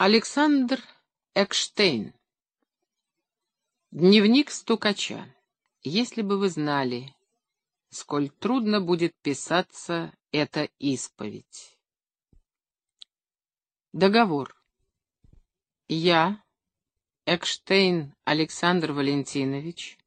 Александр Экштейн. Дневник стукача. Если бы вы знали, сколь трудно будет писаться эта исповедь. Договор. Я, Экштейн Александр Валентинович,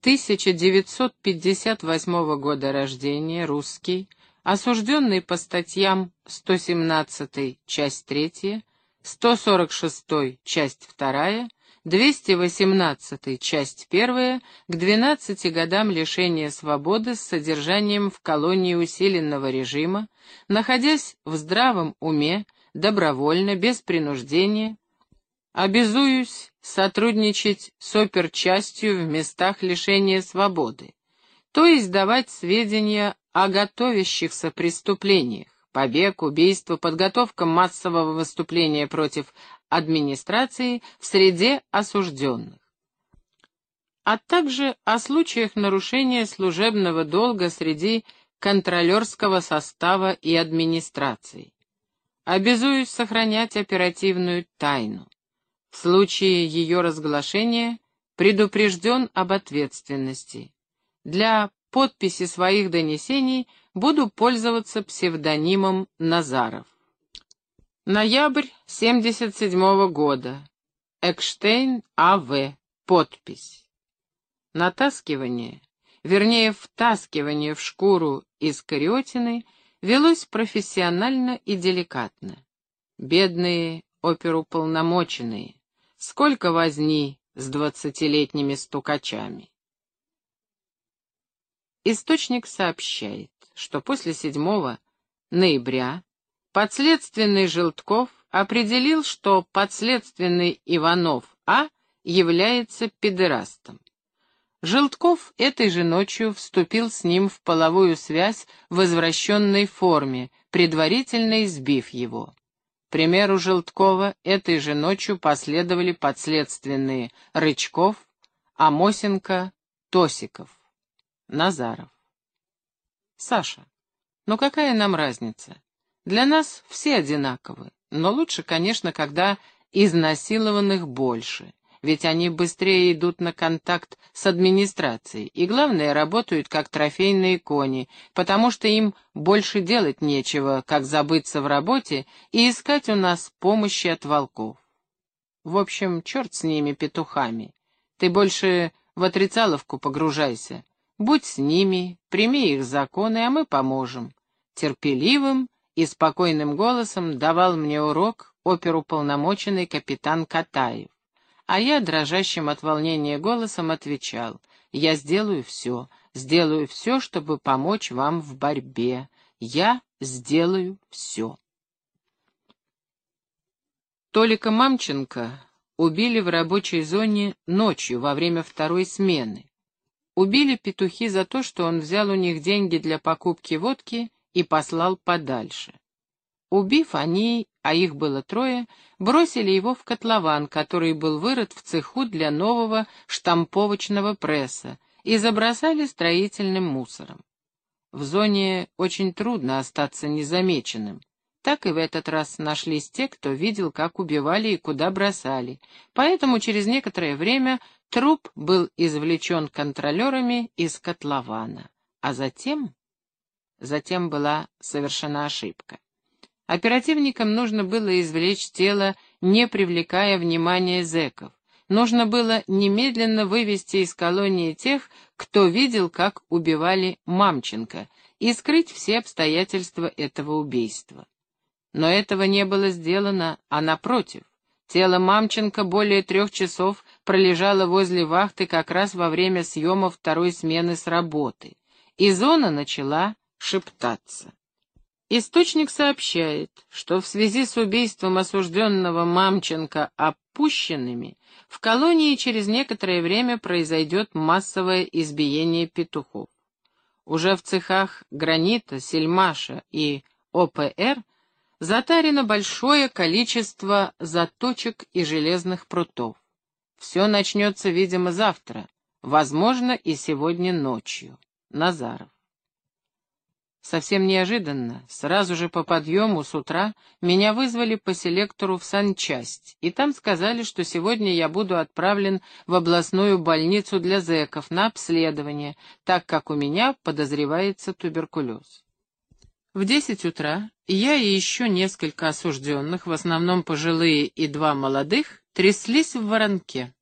1958 года рождения, русский, осужденный по статьям 117, часть 3, 146, часть 2, 218, часть 1, к 12 годам лишения свободы с содержанием в колонии усиленного режима, находясь в здравом уме, добровольно, без принуждения, обязуюсь сотрудничать с оперчастью в местах лишения свободы, то есть давать сведения о готовящихся преступлениях, побег, убийство, подготовка массового выступления против администрации в среде осужденных, а также о случаях нарушения служебного долга среди контролерского состава и администрации. Обязуюсь сохранять оперативную тайну. В случае ее разглашения предупрежден об ответственности. Для подписи своих донесений буду пользоваться псевдонимом Назаров. Ноябрь 77 -го года. Экштейн А.В. Подпись. Натаскивание, вернее, втаскивание в шкуру из кариотины велось профессионально и деликатно. Бедные оперуполномоченные, сколько возни с двадцатилетними стукачами. Источник сообщает, что после 7 ноября подследственный Желтков определил, что подследственный Иванов А. является педерастом. Желтков этой же ночью вступил с ним в половую связь в извращенной форме, предварительно избив его. К примеру Желткова этой же ночью последовали подследственные Рычков, Амосенко, Тосиков. Назаров. Саша, ну какая нам разница? Для нас все одинаковы, но лучше, конечно, когда изнасилованных больше, ведь они быстрее идут на контакт с администрацией и, главное, работают как трофейные кони, потому что им больше делать нечего, как забыться в работе и искать у нас помощи от волков. В общем, черт с ними, петухами. Ты больше в отрицаловку погружайся. Будь с ними, прими их законы, а мы поможем. Терпеливым и спокойным голосом давал мне урок оперуполномоченный капитан Катаев. А я, дрожащим от волнения голосом, отвечал, «Я сделаю все, сделаю все, чтобы помочь вам в борьбе. Я сделаю все». Толика Мамченко убили в рабочей зоне ночью во время второй смены. Убили петухи за то, что он взял у них деньги для покупки водки и послал подальше. Убив, они, а их было трое, бросили его в котлован, который был вырыт в цеху для нового штамповочного пресса, и забросали строительным мусором. В зоне очень трудно остаться незамеченным. Так и в этот раз нашлись те, кто видел, как убивали и куда бросали. Поэтому через некоторое время труп был извлечен контролерами из котлована. А затем... Затем была совершена ошибка. Оперативникам нужно было извлечь тело, не привлекая внимания зэков. Нужно было немедленно вывести из колонии тех, кто видел, как убивали Мамченко, и скрыть все обстоятельства этого убийства. Но этого не было сделано, а напротив. Тело Мамченко более трех часов пролежало возле вахты как раз во время съема второй смены с работы, и зона начала шептаться. Источник сообщает, что в связи с убийством осужденного Мамченко опущенными в колонии через некоторое время произойдет массовое избиение петухов. Уже в цехах гранита, сельмаша и ОПР – затарено большое количество заточек и железных прутов. Все начнется, видимо, завтра, возможно, и сегодня ночью. Назаров. Совсем неожиданно, сразу же по подъему с утра, меня вызвали по селектору в санчасть, и там сказали, что сегодня я буду отправлен в областную больницу для зэков на обследование, так как у меня подозревается туберкулез. В десять утра я и еще несколько осужденных, в основном пожилые и два молодых, тряслись в воронке.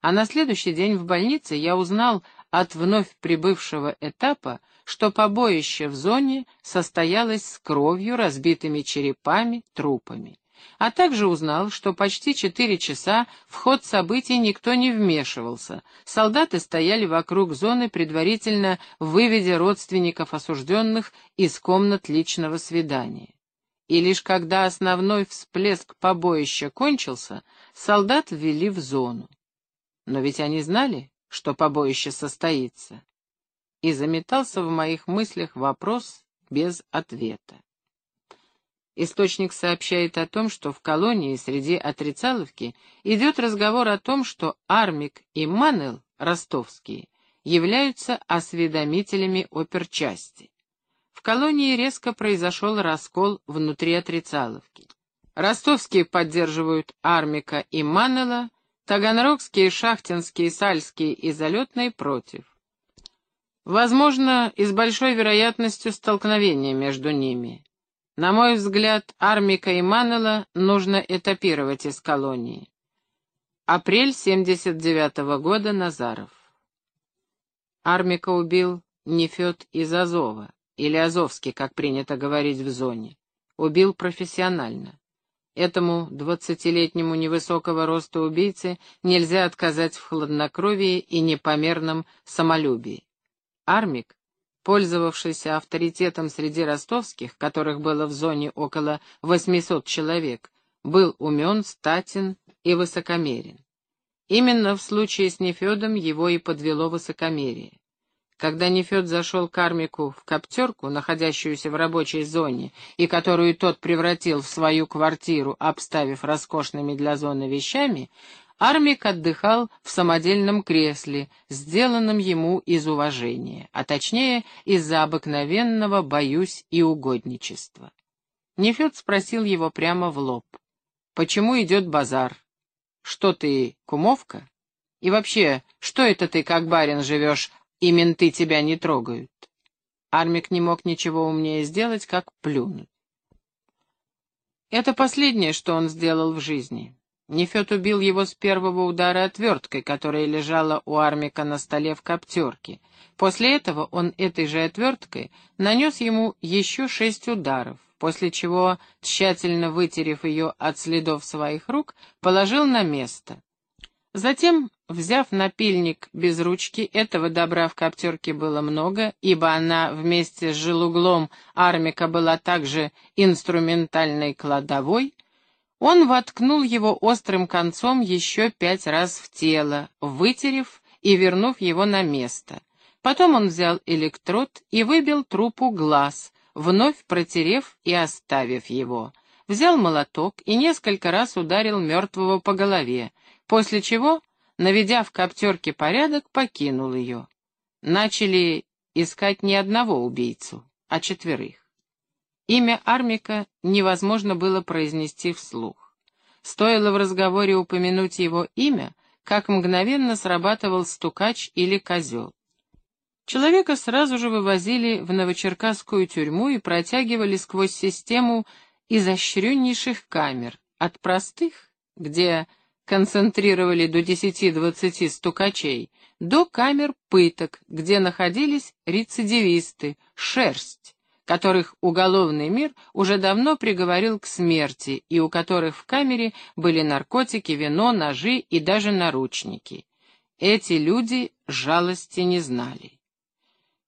А на следующий день в больнице я узнал от вновь прибывшего этапа, что побоище в зоне состоялось с кровью, разбитыми черепами, трупами. А также узнал, что почти четыре часа в ход событий никто не вмешивался. Солдаты стояли вокруг зоны, предварительно выведя родственников осужденных из комнат личного свидания. И лишь когда основной всплеск побоища кончился, солдат ввели в зону. Но ведь они знали, что побоище состоится. И заметался в моих мыслях вопрос без ответа. Источник сообщает о том, что в колонии среди отрицаловки идет разговор о том, что Армик и Манел, ростовские, являются осведомителями оперчасти. В колонии резко произошел раскол внутри отрицаловки. Ростовские поддерживают Армика и Маннела, Таганрогские, Шахтинские, Сальские и Залетные против. Возможно, и с большой вероятностью столкновение между ними. На мой взгляд, Армика и Маннелла нужно этапировать из колонии. Апрель 79 -го года, Назаров. Армика убил Нефед из Азова, или Азовский, как принято говорить в зоне. Убил профессионально. Этому двадцатилетнему невысокого роста убийце нельзя отказать в хладнокровии и непомерном самолюбии. Армик, пользовавшийся авторитетом среди ростовских, которых было в зоне около 800 человек, был умен, статен и высокомерен. Именно в случае с Нефедом его и подвело высокомерие. Когда Нефед зашел к Армику в коптерку, находящуюся в рабочей зоне, и которую тот превратил в свою квартиру, обставив роскошными для зоны вещами, Армик отдыхал в самодельном кресле, сделанном ему из уважения, а точнее из-за обыкновенного «боюсь» и угодничества. Нефед спросил его прямо в лоб. «Почему идет базар? Что ты, кумовка? И вообще, что это ты, как барин, живешь и менты тебя не трогают. Армик не мог ничего умнее сделать, как плюнуть. Это последнее, что он сделал в жизни. Нефет убил его с первого удара отверткой, которая лежала у Армика на столе в коптерке. После этого он этой же отверткой нанес ему еще шесть ударов, после чего, тщательно вытерев ее от следов своих рук, положил на место. Затем, взяв напильник без ручки, этого добра в коптерке было много, ибо она вместе с желуглом армика была также инструментальной кладовой, он воткнул его острым концом еще пять раз в тело, вытерев и вернув его на место. Потом он взял электрод и выбил трупу глаз, вновь протерев и оставив его. Взял молоток и несколько раз ударил мертвого по голове, после чего, наведя в коптерке порядок, покинул ее. Начали искать не одного убийцу, а четверых. Имя Армика невозможно было произнести вслух. Стоило в разговоре упомянуть его имя, как мгновенно срабатывал стукач или козел. Человека сразу же вывозили в новочеркасскую тюрьму и протягивали сквозь систему изощреннейших камер, от простых, где концентрировали до 10-20 стукачей, до камер пыток, где находились рецидивисты, шерсть, которых уголовный мир уже давно приговорил к смерти и у которых в камере были наркотики, вино, ножи и даже наручники. Эти люди жалости не знали.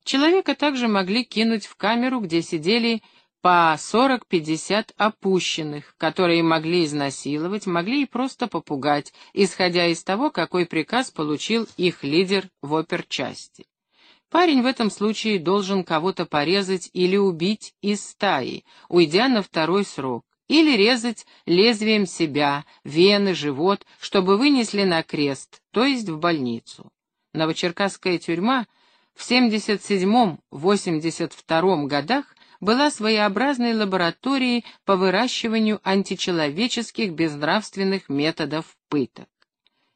Человека также могли кинуть в камеру, где сидели по 40-50 опущенных, которые могли изнасиловать, могли и просто попугать, исходя из того, какой приказ получил их лидер в оперчасти. Парень в этом случае должен кого-то порезать или убить из стаи, уйдя на второй срок, или резать лезвием себя, вены, живот, чтобы вынесли на крест, то есть в больницу. Новочеркасская тюрьма В 77-82 годах была своеобразной лабораторией по выращиванию античеловеческих безнравственных методов пыток.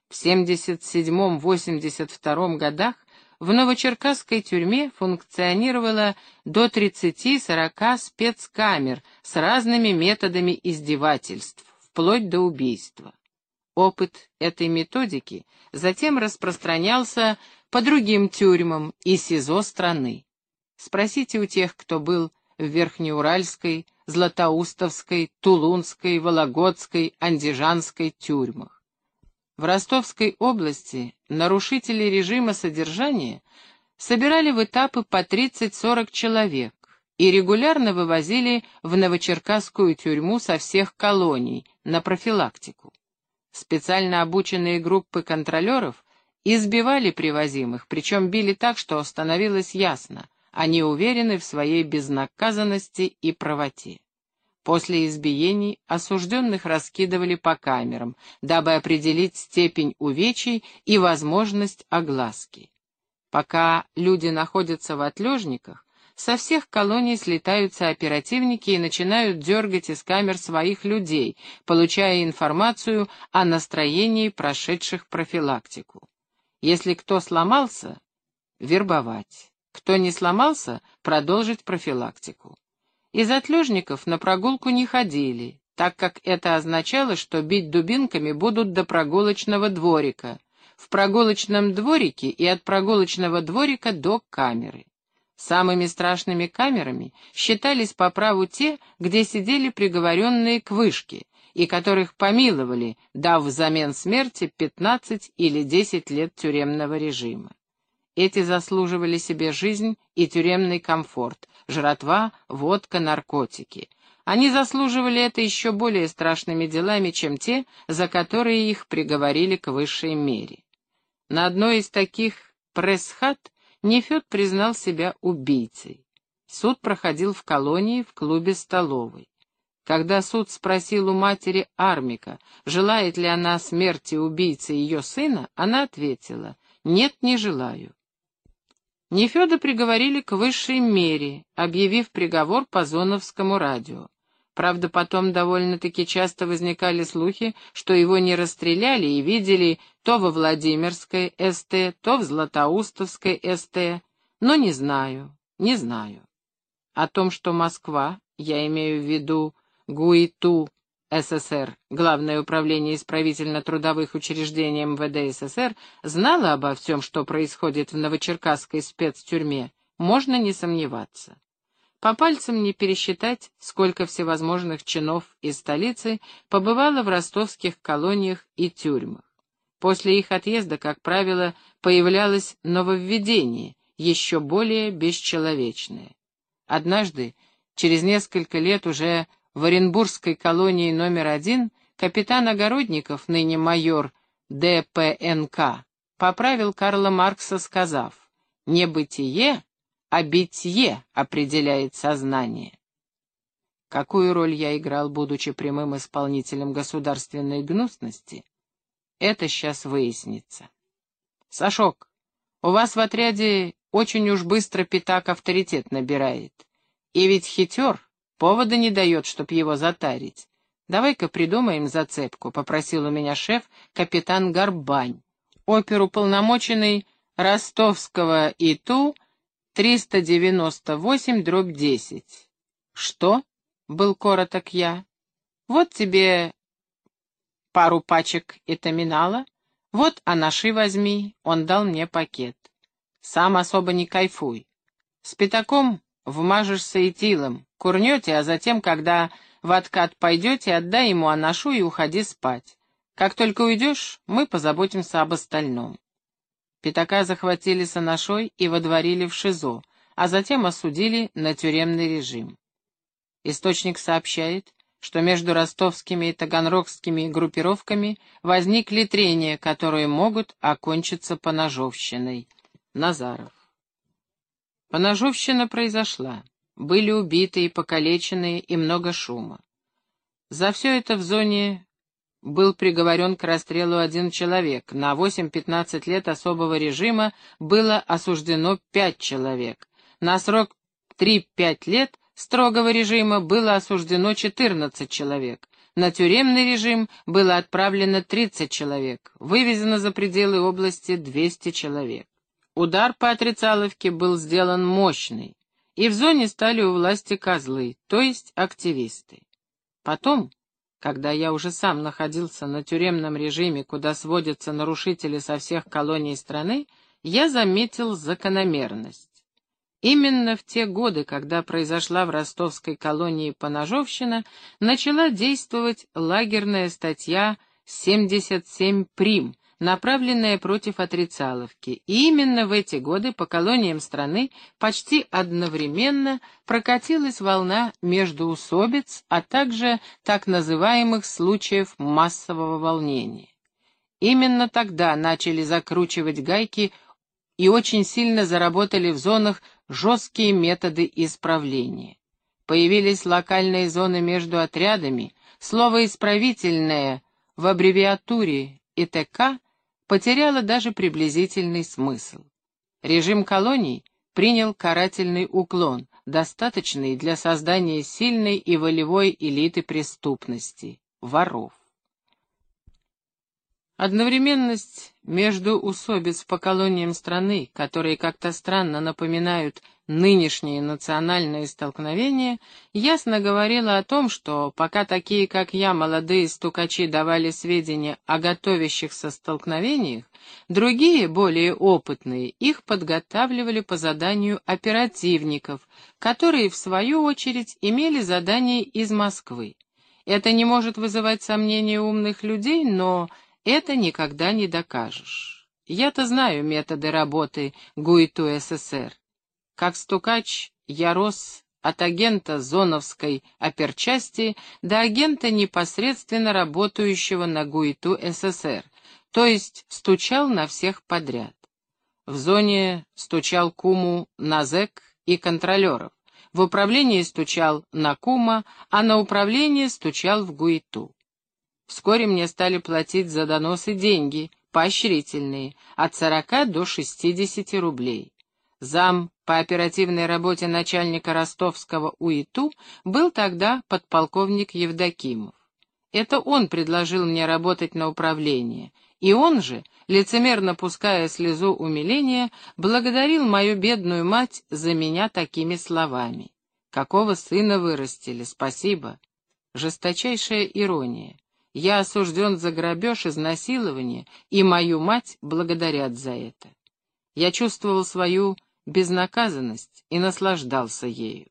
В 77-82 годах в Новочеркасской тюрьме функционировало до 30-40 спецкамер с разными методами издевательств, вплоть до убийства. Опыт этой методики затем распространялся по другим тюрьмам и СИЗО страны. Спросите у тех, кто был в Верхнеуральской, Златоустовской, Тулунской, Вологодской, Андижанской тюрьмах. В Ростовской области нарушители режима содержания собирали в этапы по 30-40 человек и регулярно вывозили в Новочеркасскую тюрьму со всех колоний на профилактику. Специально обученные группы контролеров избивали привозимых, причем били так, что становилось ясно, они уверены в своей безнаказанности и правоте. После избиений осужденных раскидывали по камерам, дабы определить степень увечий и возможность огласки. Пока люди находятся в отлежниках, со всех колоний слетаются оперативники и начинают дергать из камер своих людей, получая информацию о настроении прошедших профилактику. Если кто сломался — вербовать. Кто не сломался — продолжить профилактику. Из отлежников на прогулку не ходили, так как это означало, что бить дубинками будут до прогулочного дворика, в прогулочном дворике и от прогулочного дворика до камеры. Самыми страшными камерами считались по праву те, где сидели приговоренные к вышке, и которых помиловали, дав взамен смерти 15 или 10 лет тюремного режима. Эти заслуживали себе жизнь и тюремный комфорт, жратва, водка, наркотики. Они заслуживали это еще более страшными делами, чем те, за которые их приговорили к высшей мере. На одной из таких пресс-хат Нефед признал себя убийцей. Суд проходил в колонии в клубе столовой. Когда суд спросил у матери Армика, желает ли она смерти убийцы ее сына, она ответила «Нет, не желаю». Нефеда приговорили к высшей мере, объявив приговор по зоновскому радио. Правда, потом довольно-таки часто возникали слухи, что его не расстреляли и видели то во Владимирской СТ, то в Златоустовской СТ, но не знаю, не знаю. О том, что Москва, я имею в виду ГУИТУ СССР, Главное управление исправительно-трудовых учреждений МВД СССР, знало обо всем, что происходит в Новочеркасской спецтюрьме, можно не сомневаться. По пальцам не пересчитать, сколько всевозможных чинов из столицы побывало в ростовских колониях и тюрьмах. После их отъезда, как правило, появлялось нововведение, еще более бесчеловечное. Однажды, через несколько лет уже в Оренбургской колонии номер один капитан Огородников, ныне майор ДПНК, поправил Карла Маркса, сказав, «Не бытие, а битье определяет сознание». Какую роль я играл, будучи прямым исполнителем государственной гнусности, это сейчас выяснится. Сашок, у вас в отряде очень уж быстро пятак авторитет набирает. И ведь хитер, Повода не дает, чтоб его затарить. Давай-ка придумаем зацепку, — попросил у меня шеф, капитан Горбань. Оперу полномоченный ростовского ИТУ 398 дробь 10. Что? — был короток я. Вот тебе пару пачек этаминала. Вот, анаши возьми, он дал мне пакет. Сам особо не кайфуй. С пятаком вмажешься этилом, Курнете, а затем, когда в откат пойдете, отдай ему анашу и уходи спать. Как только уйдешь, мы позаботимся об остальном. Пятака захватили с анашой и водворили в ШИЗО, а затем осудили на тюремный режим. Источник сообщает, что между ростовскими и таганрогскими группировками возникли трения, которые могут окончиться поножовщиной. Назаров. Поножовщина произошла. Были убиты и покалечены, и много шума. За все это в зоне был приговорен к расстрелу один человек, на 8-15 лет особого режима было осуждено 5 человек, на срок 3-5 лет строгого режима было осуждено 14 человек, на тюремный режим было отправлено 30 человек, вывезено за пределы области 200 человек. Удар по отрицаловке был сделан мощный, и в зоне стали у власти козлы, то есть активисты. Потом, когда я уже сам находился на тюремном режиме, куда сводятся нарушители со всех колоний страны, я заметил закономерность. Именно в те годы, когда произошла в ростовской колонии поножовщина, начала действовать лагерная статья «77 прим», направленная против отрицаловки. И именно в эти годы по колониям страны почти одновременно прокатилась волна междуусобиц, а также так называемых случаев массового волнения. Именно тогда начали закручивать гайки и очень сильно заработали в зонах жесткие методы исправления. Появились локальные зоны между отрядами, слово «исправительное» в аббревиатуре ИТК потеряло даже приблизительный смысл. Режим колоний принял карательный уклон, достаточный для создания сильной и волевой элиты преступности — воров. Одновременность между усобиц по колониям страны, которые как-то странно напоминают нынешние национальные столкновения, ясно говорила о том, что пока такие, как я, молодые стукачи давали сведения о готовящихся столкновениях, другие, более опытные, их подготавливали по заданию оперативников, которые, в свою очередь, имели задание из Москвы. Это не может вызывать сомнения умных людей, но это никогда не докажешь. Я-то знаю методы работы ГУИТУ СССР. Как стукач я рос от агента зоновской оперчасти до агента, непосредственно работающего на ГУИТУ СССР, то есть стучал на всех подряд. В зоне стучал куму на зэк и контролеров, в управлении стучал на кума, а на управление стучал в ГУИТУ. Вскоре мне стали платить за доносы деньги, поощрительные, от 40 до 60 рублей. Зам по оперативной работе начальника ростовского УИТУ был тогда подполковник Евдокимов. Это он предложил мне работать на управление, и он же, лицемерно пуская слезу умиления, благодарил мою бедную мать за меня такими словами. «Какого сына вырастили, спасибо!» Жесточайшая ирония. Я осужден за грабеж, изнасилование, и мою мать благодарят за это. Я чувствовал свою безнаказанность и наслаждался ею.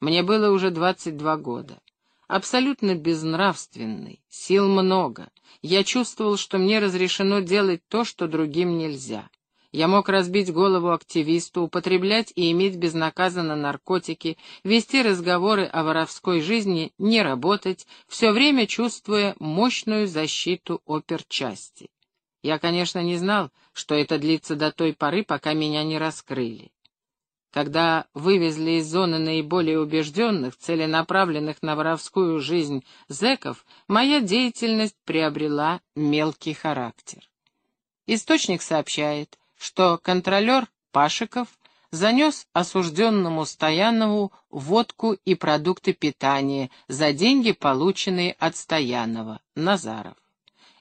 Мне было уже 22 года. Абсолютно безнравственный, сил много. Я чувствовал, что мне разрешено делать то, что другим нельзя. Я мог разбить голову активисту, употреблять и иметь безнаказанно наркотики, вести разговоры о воровской жизни, не работать, все время чувствуя мощную защиту оперчасти. Я, конечно, не знал, что это длится до той поры, пока меня не раскрыли. Когда вывезли из зоны наиболее убежденных, целенаправленных на воровскую жизнь зэков, моя деятельность приобрела мелкий характер. Источник сообщает, что контролер Пашиков занес осужденному Стоянову водку и продукты питания за деньги, полученные от Стоянова, Назаров.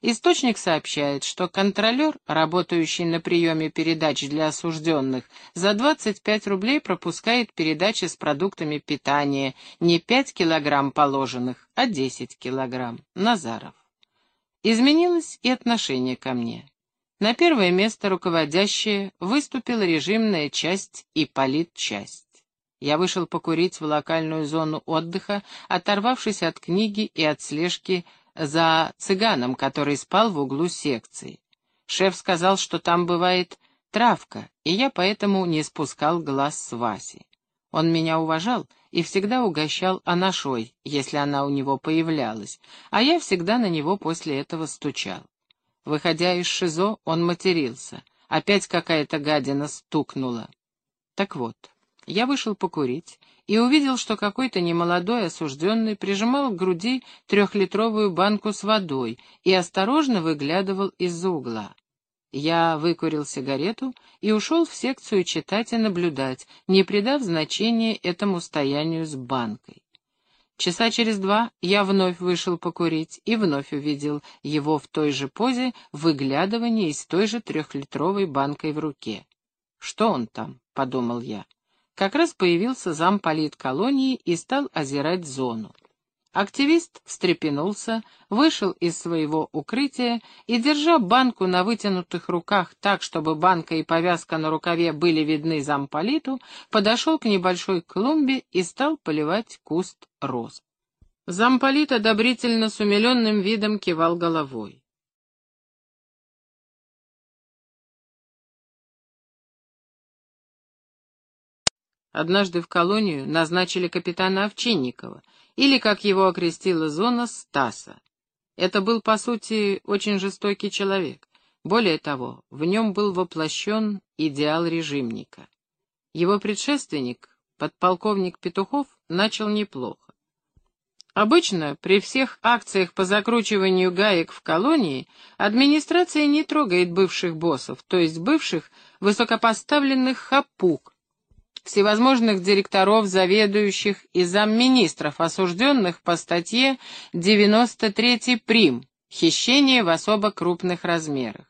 Источник сообщает, что контролер, работающий на приеме передач для осужденных, за 25 рублей пропускает передачи с продуктами питания не 5 килограмм положенных, а 10 килограмм. Назаров. Изменилось и отношение ко мне. На первое место руководящее выступила режимная часть и политчасть. Я вышел покурить в локальную зону отдыха, оторвавшись от книги и от слежки за цыганом, который спал в углу секции. Шеф сказал, что там бывает травка, и я поэтому не спускал глаз с Васи. Он меня уважал и всегда угощал анашой, если она у него появлялась, а я всегда на него после этого стучал. Выходя из ШИЗО, он матерился. Опять какая-то гадина стукнула. Так вот, Я вышел покурить и увидел, что какой-то немолодой осужденный прижимал к груди трехлитровую банку с водой и осторожно выглядывал из-за угла. Я выкурил сигарету и ушел в секцию читать и наблюдать, не придав значения этому стоянию с банкой. Часа через два я вновь вышел покурить и вновь увидел его в той же позе выглядывания из той же трехлитровой банкой в руке. «Что он там?» — подумал я. Как раз появился замполит колонии и стал озирать зону. Активист встрепенулся, вышел из своего укрытия и, держа банку на вытянутых руках так, чтобы банка и повязка на рукаве были видны замполиту, подошел к небольшой клумбе и стал поливать куст роз. Замполит одобрительно с умиленным видом кивал головой. Однажды в колонию назначили капитана Овчинникова — или, как его окрестила зона, Стаса. Это был, по сути, очень жестокий человек. Более того, в нем был воплощен идеал режимника. Его предшественник, подполковник Петухов, начал неплохо. Обычно при всех акциях по закручиванию гаек в колонии администрация не трогает бывших боссов, то есть бывших высокопоставленных хапук, всевозможных директоров, заведующих и замминистров, осужденных по статье 93 прим. Хищение в особо крупных размерах.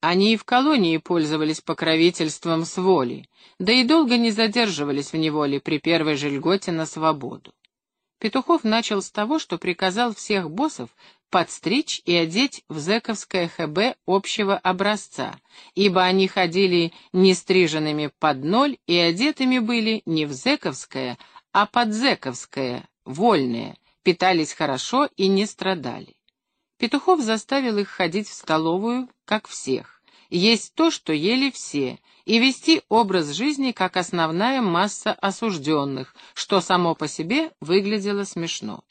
Они и в колонии пользовались покровительством с волей, да и долго не задерживались в неволе при первой же льготе на свободу. Петухов начал с того, что приказал всех боссов подстричь и одеть в зэковское ХБ общего образца, ибо они ходили не стриженными под ноль и одетыми были не в зэковское, а под зэковское, вольное, питались хорошо и не страдали. Петухов заставил их ходить в столовую, как всех, есть то, что ели все, и вести образ жизни как основная масса осужденных, что само по себе выглядело смешно.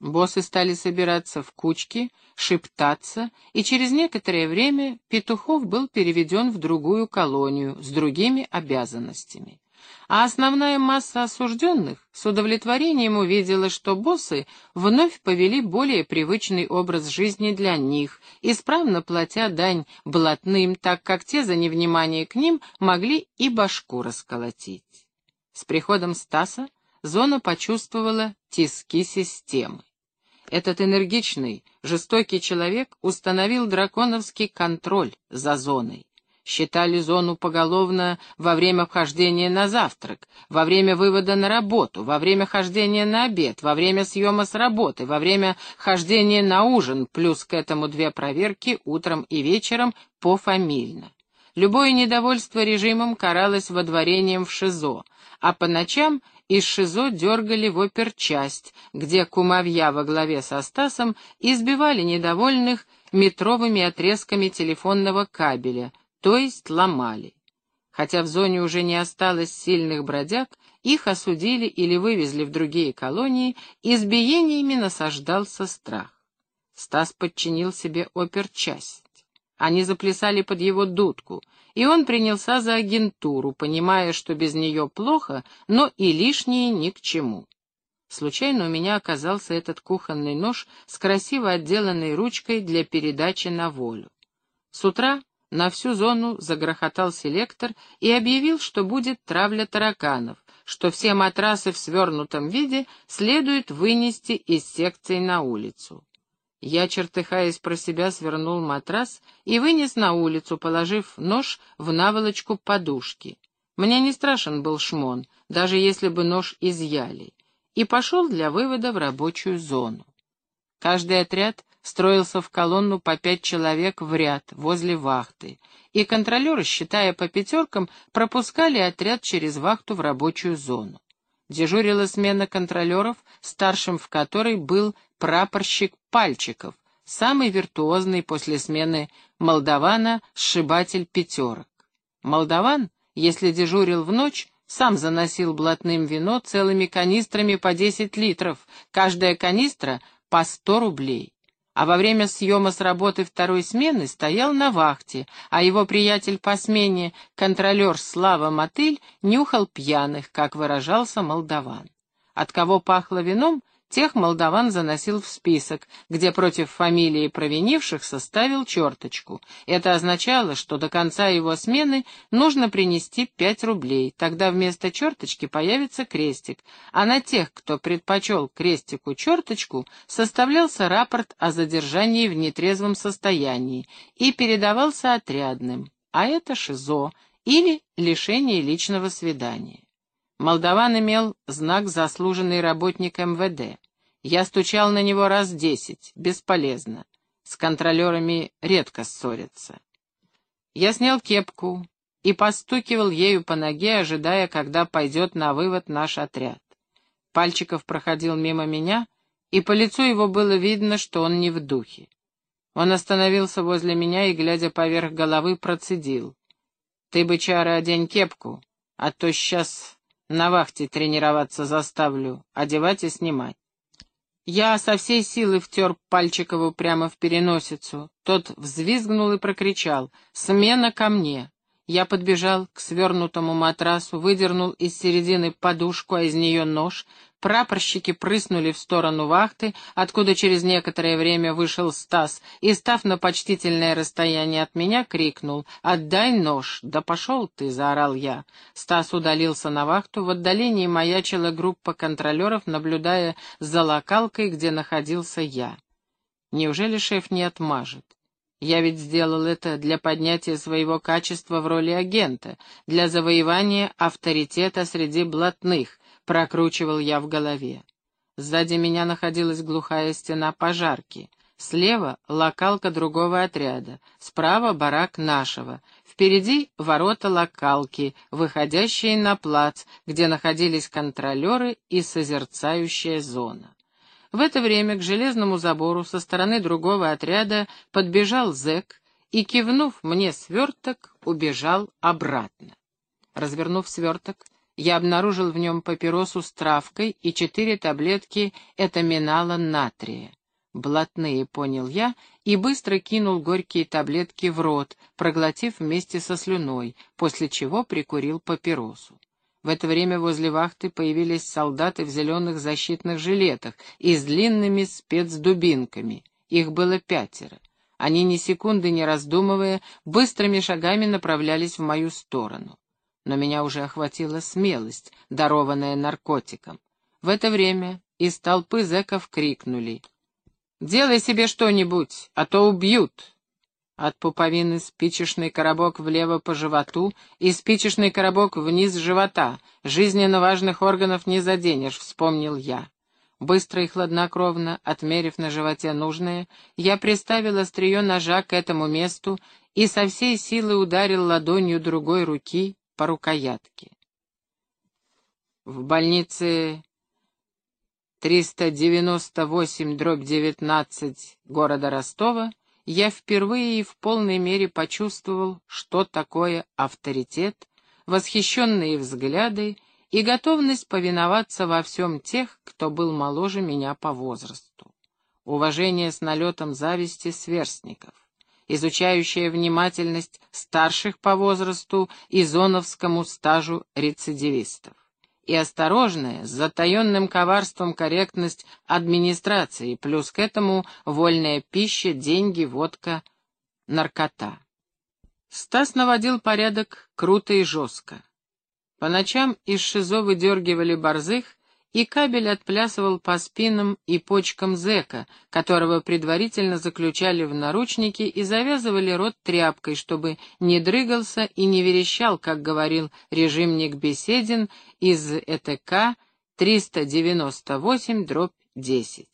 Боссы стали собираться в кучки, шептаться, и через некоторое время Петухов был переведен в другую колонию с другими обязанностями. А основная масса осужденных с удовлетворением увидела, что боссы вновь повели более привычный образ жизни для них, исправно платя дань блатным, так как те за невнимание к ним могли и башку расколотить. С приходом Стаса зона почувствовала тиски системы. Этот энергичный, жестокий человек установил драконовский контроль за зоной. Считали зону поголовно во время вхождения на завтрак, во время вывода на работу, во время хождения на обед, во время съема с работы, во время хождения на ужин, плюс к этому две проверки утром и вечером пофамильно. Любое недовольство режимом каралось водворением в ШИЗО, а по ночам из ШИЗО дергали в оперчасть, где кумовья во главе со Стасом избивали недовольных метровыми отрезками телефонного кабеля, то есть ломали. Хотя в зоне уже не осталось сильных бродяг, их осудили или вывезли в другие колонии, избиениями насаждался страх. Стас подчинил себе оперчасть. Они заплясали под его дудку, и он принялся за агентуру, понимая, что без нее плохо, но и лишнее ни к чему. Случайно у меня оказался этот кухонный нож с красиво отделанной ручкой для передачи на волю. С утра на всю зону загрохотал селектор и объявил, что будет травля тараканов, что все матрасы в свернутом виде следует вынести из секции на улицу. Я, чертыхаясь про себя, свернул матрас и вынес на улицу, положив нож в наволочку подушки. Мне не страшен был шмон, даже если бы нож изъяли, и пошел для вывода в рабочую зону. Каждый отряд строился в колонну по пять человек в ряд возле вахты, и контролеры, считая по пятеркам, пропускали отряд через вахту в рабочую зону. Дежурила смена контролеров, старшим в которой был прапорщик Пальчиков, самый виртуозный после смены молдавана сшибатель пятерок. Молдаван, если дежурил в ночь, сам заносил блатным вино целыми канистрами по 10 литров, каждая канистра по 100 рублей. А во время съема с работы второй смены стоял на вахте, а его приятель по смене, контролер Слава Мотыль, нюхал пьяных, как выражался молдаван. От кого пахло вином, Тех молдаван заносил в список, где против фамилии провинивших составил черточку. Это означало, что до конца его смены нужно принести пять рублей, тогда вместо черточки появится крестик, а на тех, кто предпочел крестику черточку, составлялся рапорт о задержании в нетрезвом состоянии и передавался отрядным, а это ШИЗО или лишение личного свидания. Молдаван имел знак «Заслуженный работник МВД». Я стучал на него раз десять, бесполезно. С контролерами редко ссорятся. Я снял кепку и постукивал ею по ноге, ожидая, когда пойдет на вывод наш отряд. Пальчиков проходил мимо меня, и по лицу его было видно, что он не в духе. Он остановился возле меня и, глядя поверх головы, процедил. «Ты, бычара, одень кепку, а то сейчас на вахте тренироваться заставлю, одевать и снимать. Я со всей силы втер Пальчикову прямо в переносицу. Тот взвизгнул и прокричал «Смена ко мне!» Я подбежал к свернутому матрасу, выдернул из середины подушку, а из нее нож. Прапорщики прыснули в сторону вахты, откуда через некоторое время вышел Стас, и, став на почтительное расстояние от меня, крикнул «Отдай нож!» «Да пошел ты!» — заорал я. Стас удалился на вахту, в отдалении маячила группа контролеров, наблюдая за локалкой, где находился я. Неужели шеф не отмажет? Я ведь сделал это для поднятия своего качества в роли агента, для завоевания авторитета среди блатных, прокручивал я в голове. Сзади меня находилась глухая стена пожарки. Слева — локалка другого отряда, справа — барак нашего. Впереди — ворота локалки, выходящие на плац, где находились контролеры и созерцающая зона. В это время к железному забору со стороны другого отряда подбежал зэк и, кивнув мне сверток, убежал обратно. Развернув сверток, я обнаружил в нем папиросу с травкой и четыре таблетки этаминала натрия. Блатные, понял я, и быстро кинул горькие таблетки в рот, проглотив вместе со слюной, после чего прикурил папиросу. В это время возле вахты появились солдаты в зеленых защитных жилетах и с длинными спецдубинками. Их было пятеро. Они ни секунды не раздумывая, быстрыми шагами направлялись в мою сторону. Но меня уже охватила смелость, дарованная наркотиком. В это время из толпы зэков крикнули. «Делай себе что-нибудь, а то убьют!» От пуповины спичечный коробок влево по животу и спичечный коробок вниз живота. Жизненно важных органов не заденешь, вспомнил я. Быстро и хладнокровно, отмерив на животе нужное, я приставил острие ножа к этому месту и со всей силы ударил ладонью другой руки по рукоятке. В больнице 398-19 города Ростова я впервые и в полной мере почувствовал, что такое авторитет, восхищенные взгляды и готовность повиноваться во всем тех, кто был моложе меня по возрасту. Уважение с налетом зависти сверстников, изучающая внимательность старших по возрасту и зоновскому стажу рецидивистов и осторожная, с затаенным коварством корректность администрации, плюс к этому вольная пища, деньги, водка, наркота. Стас наводил порядок круто и жестко. По ночам из ШИЗО выдергивали борзых, и кабель отплясывал по спинам и почкам зэка, которого предварительно заключали в наручники и завязывали рот тряпкой, чтобы не дрыгался и не верещал, как говорил режимник Беседин из ЭТК 398-10.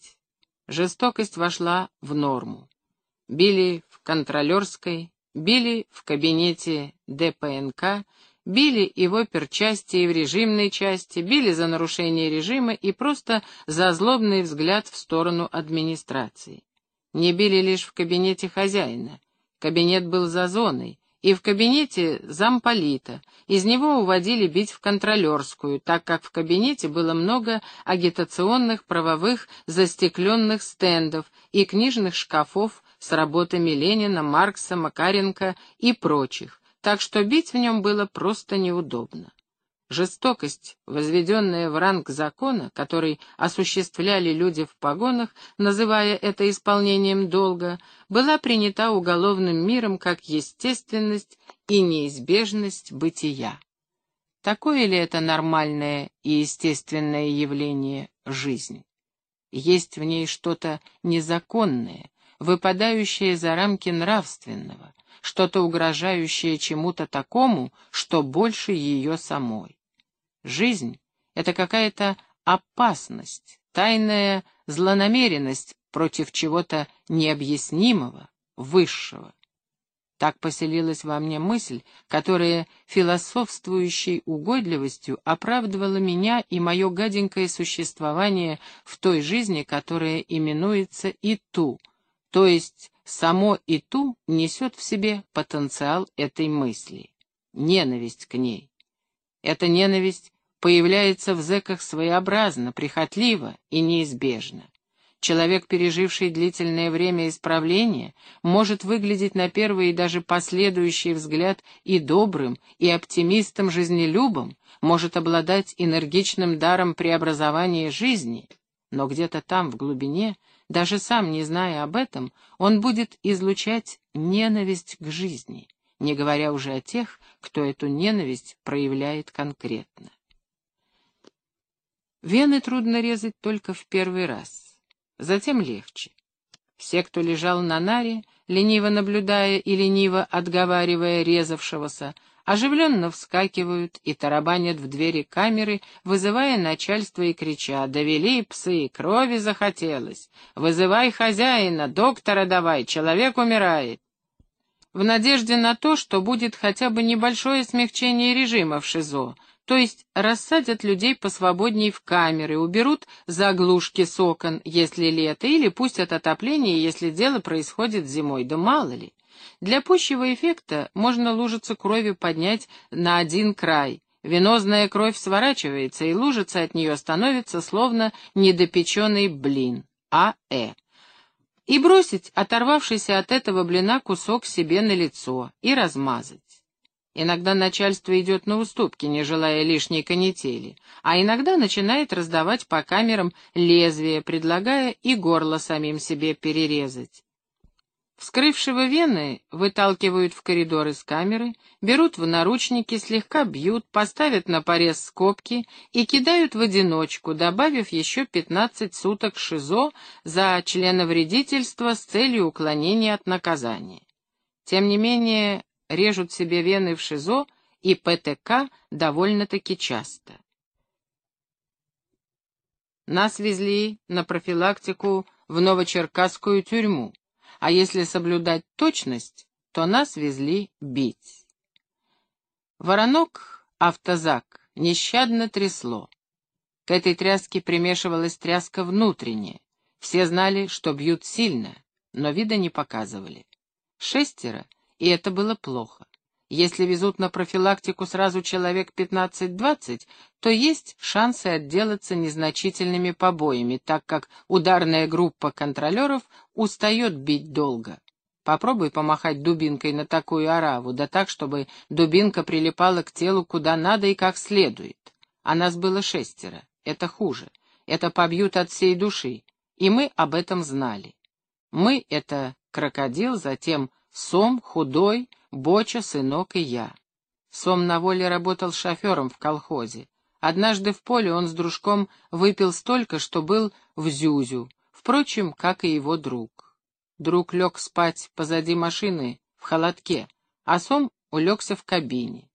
Жестокость вошла в норму. Били в контролерской, били в кабинете ДПНК, Били и в оперчасти, и в режимной части, били за нарушение режима и просто за злобный взгляд в сторону администрации. Не били лишь в кабинете хозяина. Кабинет был за зоной, и в кабинете замполита. Из него уводили бить в контролерскую, так как в кабинете было много агитационных правовых застекленных стендов, и книжных шкафов с работами Ленина, Маркса, Макаренко и прочих, так что бить в нем было просто неудобно. Жестокость, возведенная в ранг закона, который осуществляли люди в погонах, называя это исполнением долга, была принята уголовным миром как естественность и неизбежность бытия. Такое ли это нормальное и естественное явление жизнь? Есть в ней что-то незаконное, выпадающее за рамки нравственного, что-то угрожающее чему-то такому, что больше ее самой. Жизнь — это какая-то опасность, тайная злонамеренность против чего-то необъяснимого, высшего. Так поселилась во мне мысль, которая философствующей угодливостью оправдывала меня и мое гаденькое существование в той жизни, которая именуется Иту, то есть само Иту несет в себе потенциал этой мысли, ненависть к ней. Эта ненависть появляется в зэках своеобразно, прихотливо и неизбежно. Человек, переживший длительное время исправления, может выглядеть на первый и даже последующий взгляд и добрым, и оптимистом жизнелюбом, может обладать энергичным даром преобразования жизни, но где-то там, в глубине, даже сам не зная об этом, он будет излучать ненависть к жизни, не говоря уже о тех, кто эту ненависть проявляет конкретно. Вены трудно резать только в первый раз, затем легче. Все, кто лежал на наре, лениво наблюдая и лениво отговаривая резавшегося, оживленно вскакивают и тарабанят в двери камеры, вызывая начальство и крича «Довели псы, крови захотелось! Вызывай хозяина, доктора давай, человек умирает!» В надежде на то, что будет хотя бы небольшое смягчение режима в ШИЗО, то есть рассадят людей посвободней в камеры, уберут заглушки с окон, если лето, или пустят отопление, если дело происходит зимой, да мало ли. Для пущего эффекта можно лужицу крови поднять на один край. Венозная кровь сворачивается, и лужица от нее становится словно недопеченный блин. А.Э. И бросить оторвавшийся от этого блина кусок себе на лицо и размазать. Иногда начальство идет на уступки, не желая лишней канители, а иногда начинает раздавать по камерам лезвие, предлагая и горло самим себе перерезать. Вскрывшего вены выталкивают в коридор из камеры, берут в наручники, слегка бьют, поставят на порез скобки и кидают в одиночку, добавив еще 15 суток ШИЗО за членовредительство с целью уклонения от наказания. Тем не менее, режут себе вены в ШИЗО и ПТК довольно-таки часто. Нас везли на профилактику в Новочеркасскую тюрьму, а если соблюдать точность, то нас везли бить. Воронок, автозак, нещадно трясло. К этой тряске примешивалась тряска внутренняя. Все знали, что бьют сильно, но вида не показывали. Шестеро и это было плохо. Если везут на профилактику сразу человек 15-20, то есть шансы отделаться незначительными побоями, так как ударная группа контролеров устает бить долго. Попробуй помахать дубинкой на такую ораву, да так, чтобы дубинка прилипала к телу куда надо и как следует. А нас было шестеро. Это хуже. Это побьют от всей души. И мы об этом знали. Мы — это крокодил, затем Сом, худой, Боча, сынок и я. Сом на воле работал шофером в колхозе. Однажды в поле он с дружком выпил столько, что был в зюзю, впрочем, как и его друг. Друг лег спать позади машины, в холодке, а Сом улегся в кабине.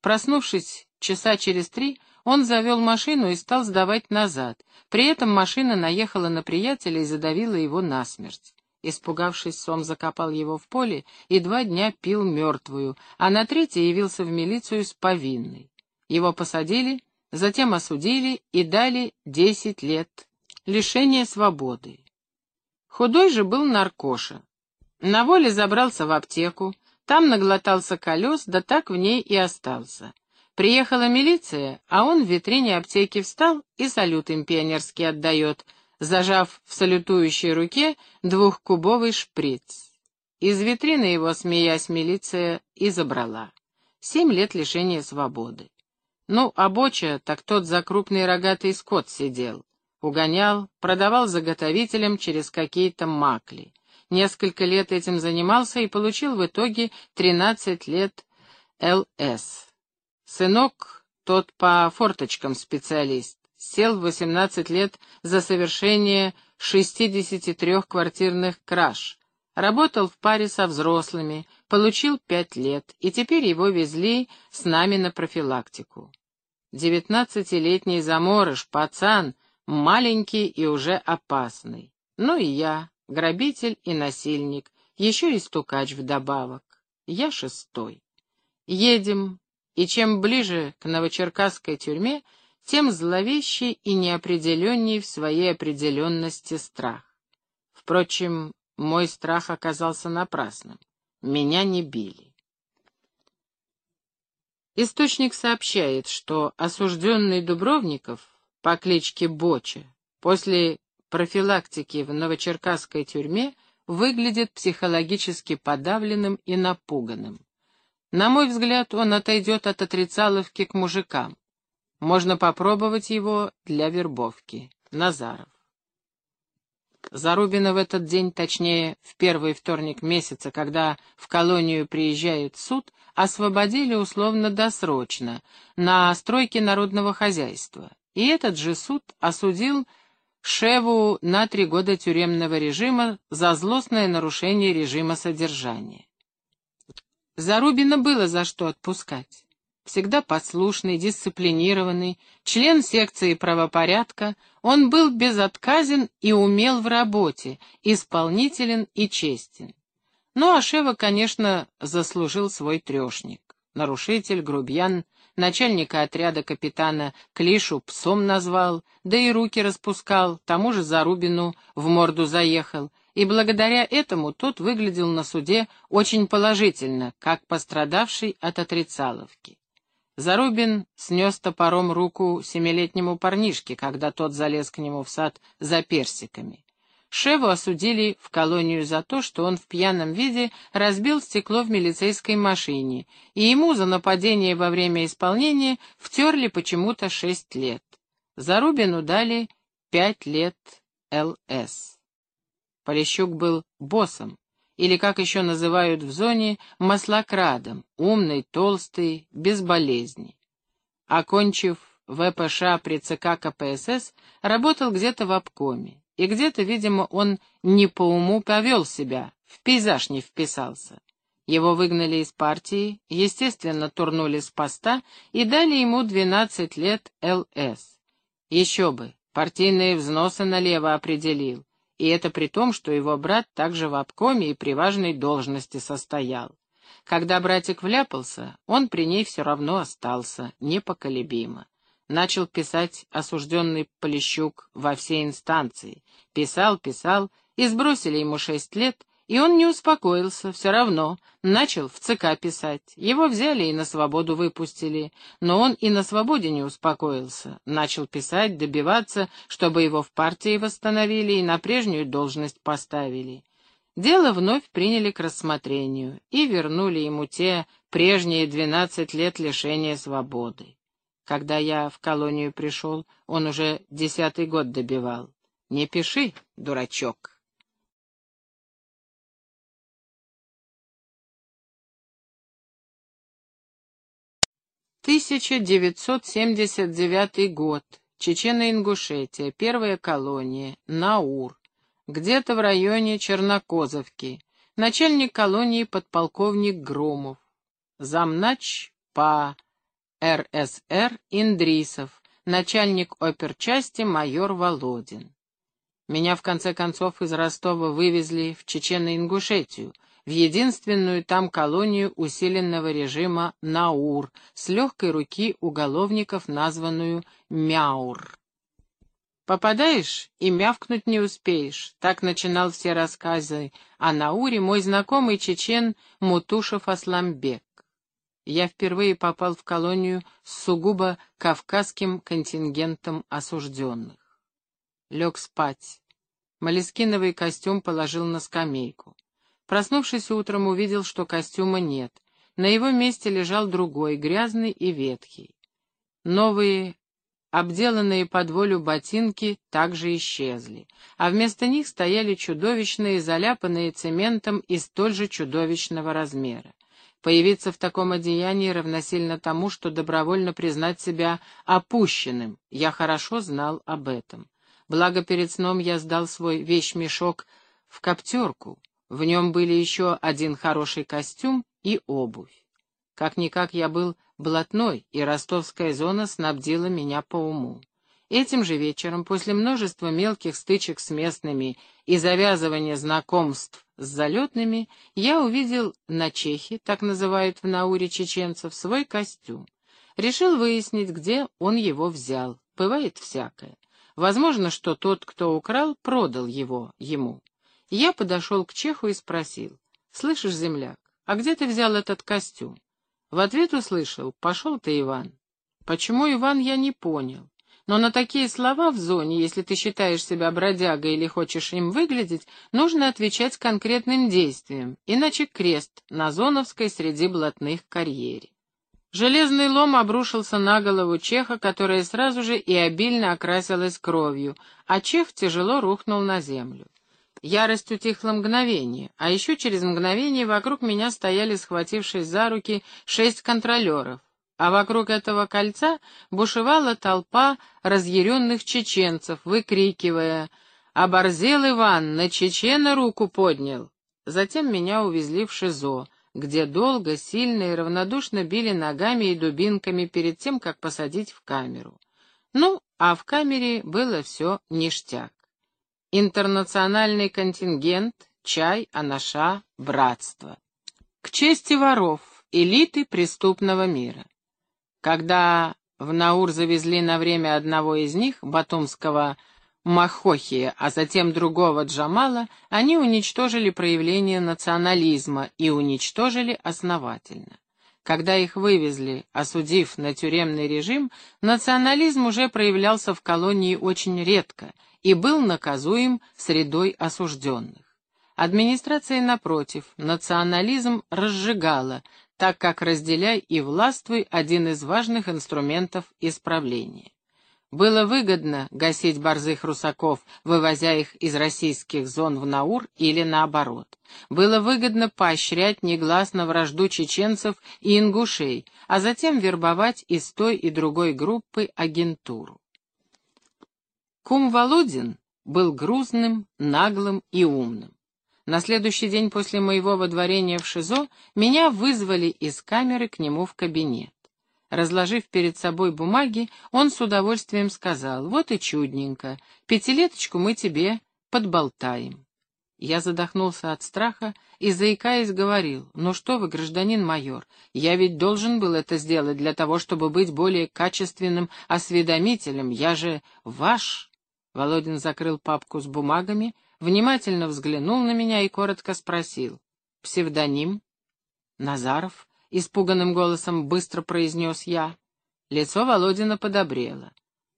Проснувшись часа через три, он завел машину и стал сдавать назад. При этом машина наехала на приятеля и задавила его насмерть. Испугавшись, Сом закопал его в поле и два дня пил мертвую, а на третий явился в милицию с повинной. Его посадили, затем осудили и дали десять лет лишения свободы. Худой же был наркоша. На воле забрался в аптеку, там наглотался колес, да так в ней и остался. Приехала милиция, а он в витрине аптеки встал и салют им пионерский отдает. Зажав в салютующей руке двухкубовый шприц. Из витрины его, смеясь, милиция и забрала. Семь лет лишения свободы. Ну, а Боча, так тот за крупный рогатый скот сидел. Угонял, продавал заготовителям через какие-то макли. Несколько лет этим занимался и получил в итоге 13 лет ЛС. Сынок, тот по форточкам специалист, сел в 18 лет за совершение 63 квартирных краж. Работал в паре со взрослыми, получил пять лет, и теперь его везли с нами на профилактику. Девятнадцатилетний заморыш, пацан, маленький и уже опасный. Ну и я, грабитель и насильник, еще и стукач вдобавок. Я шестой. Едем, и чем ближе к новочеркасской тюрьме, тем зловещий и неопределенней в своей определенности страх. Впрочем, мой страх оказался напрасным. Меня не били. Источник сообщает, что осужденный Дубровников по кличке Боча после профилактики в новочеркасской тюрьме выглядит психологически подавленным и напуганным. На мой взгляд, он отойдет от отрицаловки к мужикам. Можно попробовать его для вербовки. Назаров. Зарубина в этот день, точнее, в первый вторник месяца, когда в колонию приезжает суд, освободили условно-досрочно на стройке народного хозяйства. И этот же суд осудил Шеву на три года тюремного режима за злостное нарушение режима содержания. Зарубина было за что отпускать. Всегда послушный, дисциплинированный, член секции правопорядка, он был безотказен и умел в работе, исполнителен и честен. Ну а Шева, конечно, заслужил свой трешник. Нарушитель, грубьян, начальника отряда капитана Клишу псом назвал, да и руки распускал, тому же Зарубину в морду заехал, и благодаря этому тот выглядел на суде очень положительно, как пострадавший от отрицаловки. Зарубин снес топором руку семилетнему парнишке, когда тот залез к нему в сад за персиками. Шеву осудили в колонию за то, что он в пьяном виде разбил стекло в милицейской машине, и ему за нападение во время исполнения втерли почему-то шесть лет. Зарубину дали пять лет ЛС. Полищук был боссом, или, как еще называют в зоне, маслокрадом, умный, толстый, без болезней. Окончив ВПШ при ЦК КПСС, работал где-то в обкоме. И где-то, видимо, он не по уму повел себя, в пейзаж не вписался. Его выгнали из партии, естественно, турнули с поста и дали ему 12 лет ЛС. Еще бы, партийные взносы налево определил, и это при том, что его брат также в обкоме и при важной должности состоял. Когда братик вляпался, он при ней все равно остался, непоколебимо начал писать осужденный Полищук во все инстанции. Писал, писал, и сбросили ему шесть лет, и он не успокоился, все равно, начал в ЦК писать. Его взяли и на свободу выпустили, но он и на свободе не успокоился. Начал писать, добиваться, чтобы его в партии восстановили и на прежнюю должность поставили. Дело вновь приняли к рассмотрению и вернули ему те прежние двенадцать лет лишения свободы. Когда я в колонию пришел, он уже десятый год добивал. Не пиши, дурачок. Тысяча девятьсот семьдесят девятый год. Чечено-Ингушетия, первая колония, Наур. Где-то в районе Чернокозовки. Начальник колонии подполковник Громов. Замнач по РСР Индрисов, начальник оперчасти майор Володин. Меня в конце концов из Ростова вывезли в Чечено-Ингушетию, в единственную там колонию усиленного режима Наур, с легкой руки уголовников, названную Мяур. Попадаешь и мявкнуть не успеешь. Так начинал все рассказы о Науре мой знакомый чечен Мутушев Асламбек я впервые попал в колонию с сугубо кавказским контингентом осужденных. Лег спать. Молескиновый костюм положил на скамейку. Проснувшись утром, увидел, что костюма нет. На его месте лежал другой, грязный и ветхий. Новые, обделанные под волю ботинки также исчезли, а вместо них стояли чудовищные, заляпанные цементом и столь же чудовищного размера. Появиться в таком одеянии равносильно тому, что добровольно признать себя опущенным. Я хорошо знал об этом. Благо перед сном я сдал свой вещмешок в коптерку. В нем были еще один хороший костюм и обувь. Как-никак я был блатной, и ростовская зона снабдила меня по уму. Этим же вечером, после множества мелких стычек с местными и завязывания знакомств с залетными, я увидел на чехе, так называют в Науре чеченцев, свой костюм. Решил выяснить, где он его взял. Бывает всякое. Возможно, что тот, кто украл, продал его ему. Я подошел к чеху и спросил, «Слышишь, земляк, а где ты взял этот костюм?» В ответ услышал, «Пошел ты, Иван». Почему, Иван, я не понял. Но на такие слова в зоне, если ты считаешь себя бродягой или хочешь им выглядеть, нужно отвечать конкретным действием, иначе крест на зоновской среди блатных карьере. Железный лом обрушился на голову Чеха, которая сразу же и обильно окрасилась кровью, а Чех тяжело рухнул на землю. Ярость утихла мгновение, а еще через мгновение вокруг меня стояли, схватившись за руки, шесть контролеров, а вокруг этого кольца бушевала толпа разъяренных чеченцев, выкрикивая «Оборзел Иван, на чечена руку поднял!» Затем меня увезли в ШИЗО, где долго, сильно и равнодушно били ногами и дубинками перед тем, как посадить в камеру. Ну, а в камере было все ништяк. Интернациональный контингент, чай, анаша, братство. К чести воров, элиты преступного мира. Когда в Наур завезли на время одного из них, батумского Махохия, а затем другого Джамала, они уничтожили проявление национализма и уничтожили основательно. Когда их вывезли, осудив на тюремный режим, национализм уже проявлялся в колонии очень редко и был наказуем средой осужденных. Администрация, напротив, национализм разжигала, так как «разделяй и властвуй» — один из важных инструментов исправления. Было выгодно гасить борзых русаков, вывозя их из российских зон в Наур или наоборот. Было выгодно поощрять негласно вражду чеченцев и ингушей, а затем вербовать из той и другой группы агентуру. Кум Володин был грузным, наглым и умным. На следующий день после моего водворения в ШИЗО меня вызвали из камеры к нему в кабинет. Разложив перед собой бумаги, он с удовольствием сказал, «Вот и чудненько, пятилеточку мы тебе подболтаем». Я задохнулся от страха и, заикаясь, говорил, «Ну что вы, гражданин майор, я ведь должен был это сделать для того, чтобы быть более качественным осведомителем, я же ваш». Володин закрыл папку с бумагами, внимательно взглянул на меня и коротко спросил. «Псевдоним?» «Назаров», — испуганным голосом быстро произнес я. Лицо Володина подобрело.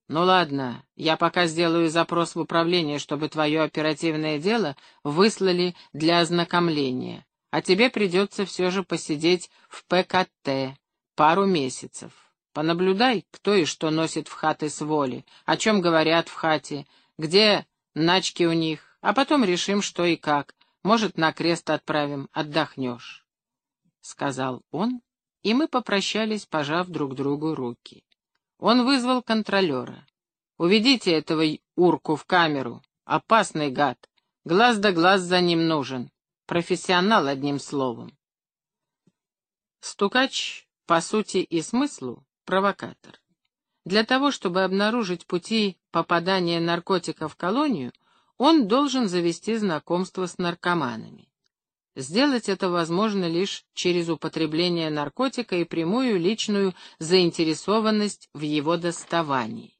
«Ну ладно, я пока сделаю запрос в управление, чтобы твое оперативное дело выслали для ознакомления, а тебе придется все же посидеть в ПКТ пару месяцев. Понаблюдай, кто и что носит в хаты с воли, о чем говорят в хате, где начки у них, а потом решим, что и как. Может, на крест отправим, отдохнешь. Сказал он, и мы попрощались, пожав друг другу руки. Он вызвал контролера. «Уведите этого урку в камеру. Опасный гад. Глаз да глаз за ним нужен. Профессионал, одним словом». Стукач, по сути и смыслу, провокатор. Для того, чтобы обнаружить пути попадания наркотика в колонию, он должен завести знакомство с наркоманами. Сделать это возможно лишь через употребление наркотика и прямую личную заинтересованность в его доставании.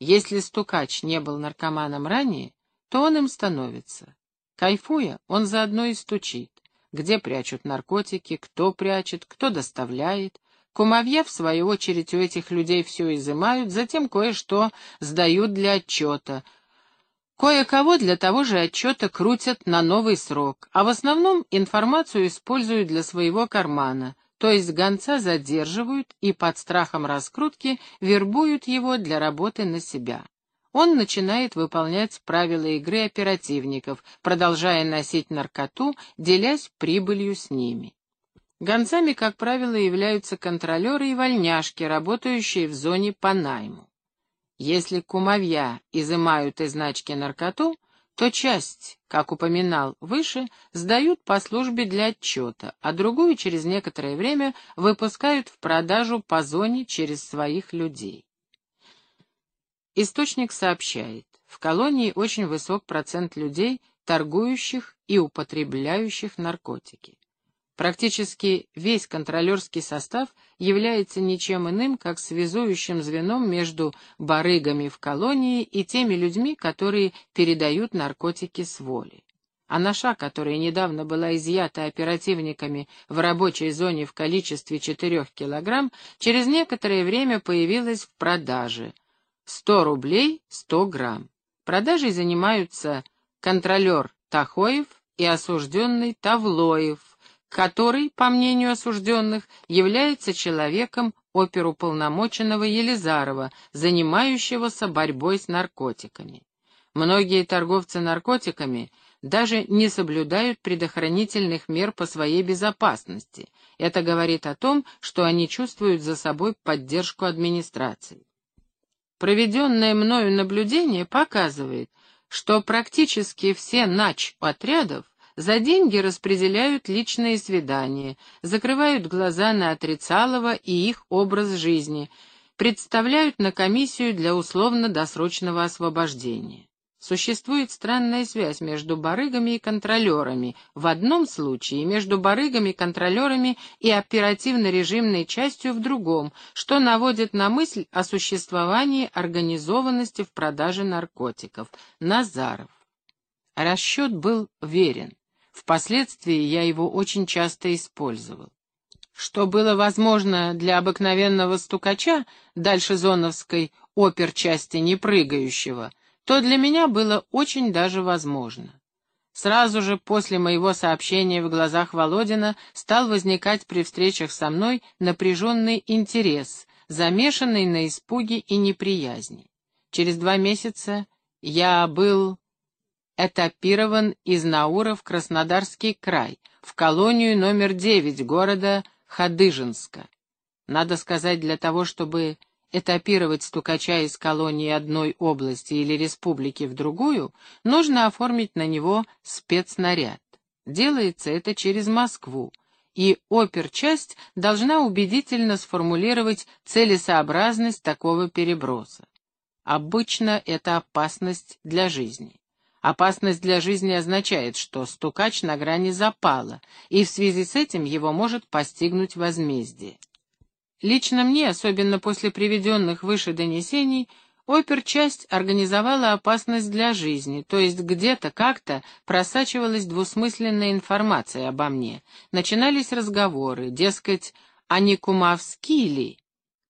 Если стукач не был наркоманом ранее, то он им становится. Кайфуя, он заодно и стучит. Где прячут наркотики, кто прячет, кто доставляет. Кумовья, в свою очередь, у этих людей все изымают, затем кое-что сдают для отчета — Кое-кого для того же отчета крутят на новый срок, а в основном информацию используют для своего кармана, то есть гонца задерживают и под страхом раскрутки вербуют его для работы на себя. Он начинает выполнять правила игры оперативников, продолжая носить наркоту, делясь прибылью с ними. Гонцами, как правило, являются контролеры и вольняшки, работающие в зоне по найму. Если кумовья изымают из значки наркоту, то часть, как упоминал выше, сдают по службе для отчета, а другую через некоторое время выпускают в продажу по зоне через своих людей. Источник сообщает, в колонии очень высок процент людей, торгующих и употребляющих наркотики. Практически весь контролерский состав является ничем иным, как связующим звеном между барыгами в колонии и теми людьми, которые передают наркотики с воли. Анаша, которая недавно была изъята оперативниками в рабочей зоне в количестве 4 килограмм, через некоторое время появилась в продаже. 100 рублей 100 грамм. Продажей занимаются контролер Тахоев и осужденный Тавлоев, который, по мнению осужденных, является человеком оперуполномоченного Елизарова, занимающегося борьбой с наркотиками. Многие торговцы наркотиками даже не соблюдают предохранительных мер по своей безопасности. Это говорит о том, что они чувствуют за собой поддержку администрации. Проведенное мною наблюдение показывает, что практически все нач отрядов за деньги распределяют личные свидания, закрывают глаза на отрицалово и их образ жизни, представляют на комиссию для условно-досрочного освобождения. Существует странная связь между барыгами и контролерами, в одном случае между барыгами, контролерами и оперативно-режимной частью в другом, что наводит на мысль о существовании организованности в продаже наркотиков. Назаров. Расчет был верен. Впоследствии я его очень часто использовал. Что было возможно для обыкновенного стукача, дальше зоновской оперчасти не прыгающего, то для меня было очень даже возможно. Сразу же после моего сообщения в глазах Володина стал возникать при встречах со мной напряженный интерес, замешанный на испуге и неприязни. Через два месяца я был этапирован из Наура в Краснодарский край, в колонию номер 9 города Хадыженска. Надо сказать, для того, чтобы этапировать стукача из колонии одной области или республики в другую, нужно оформить на него спецнаряд. Делается это через Москву, и оперчасть должна убедительно сформулировать целесообразность такого переброса. Обычно это опасность для жизни. Опасность для жизни означает, что стукач на грани запала, и в связи с этим его может постигнуть возмездие. Лично мне, особенно после приведенных выше донесений, оперчасть организовала опасность для жизни, то есть где-то как-то просачивалась двусмысленная информация обо мне. Начинались разговоры, дескать, а не кумовские ли?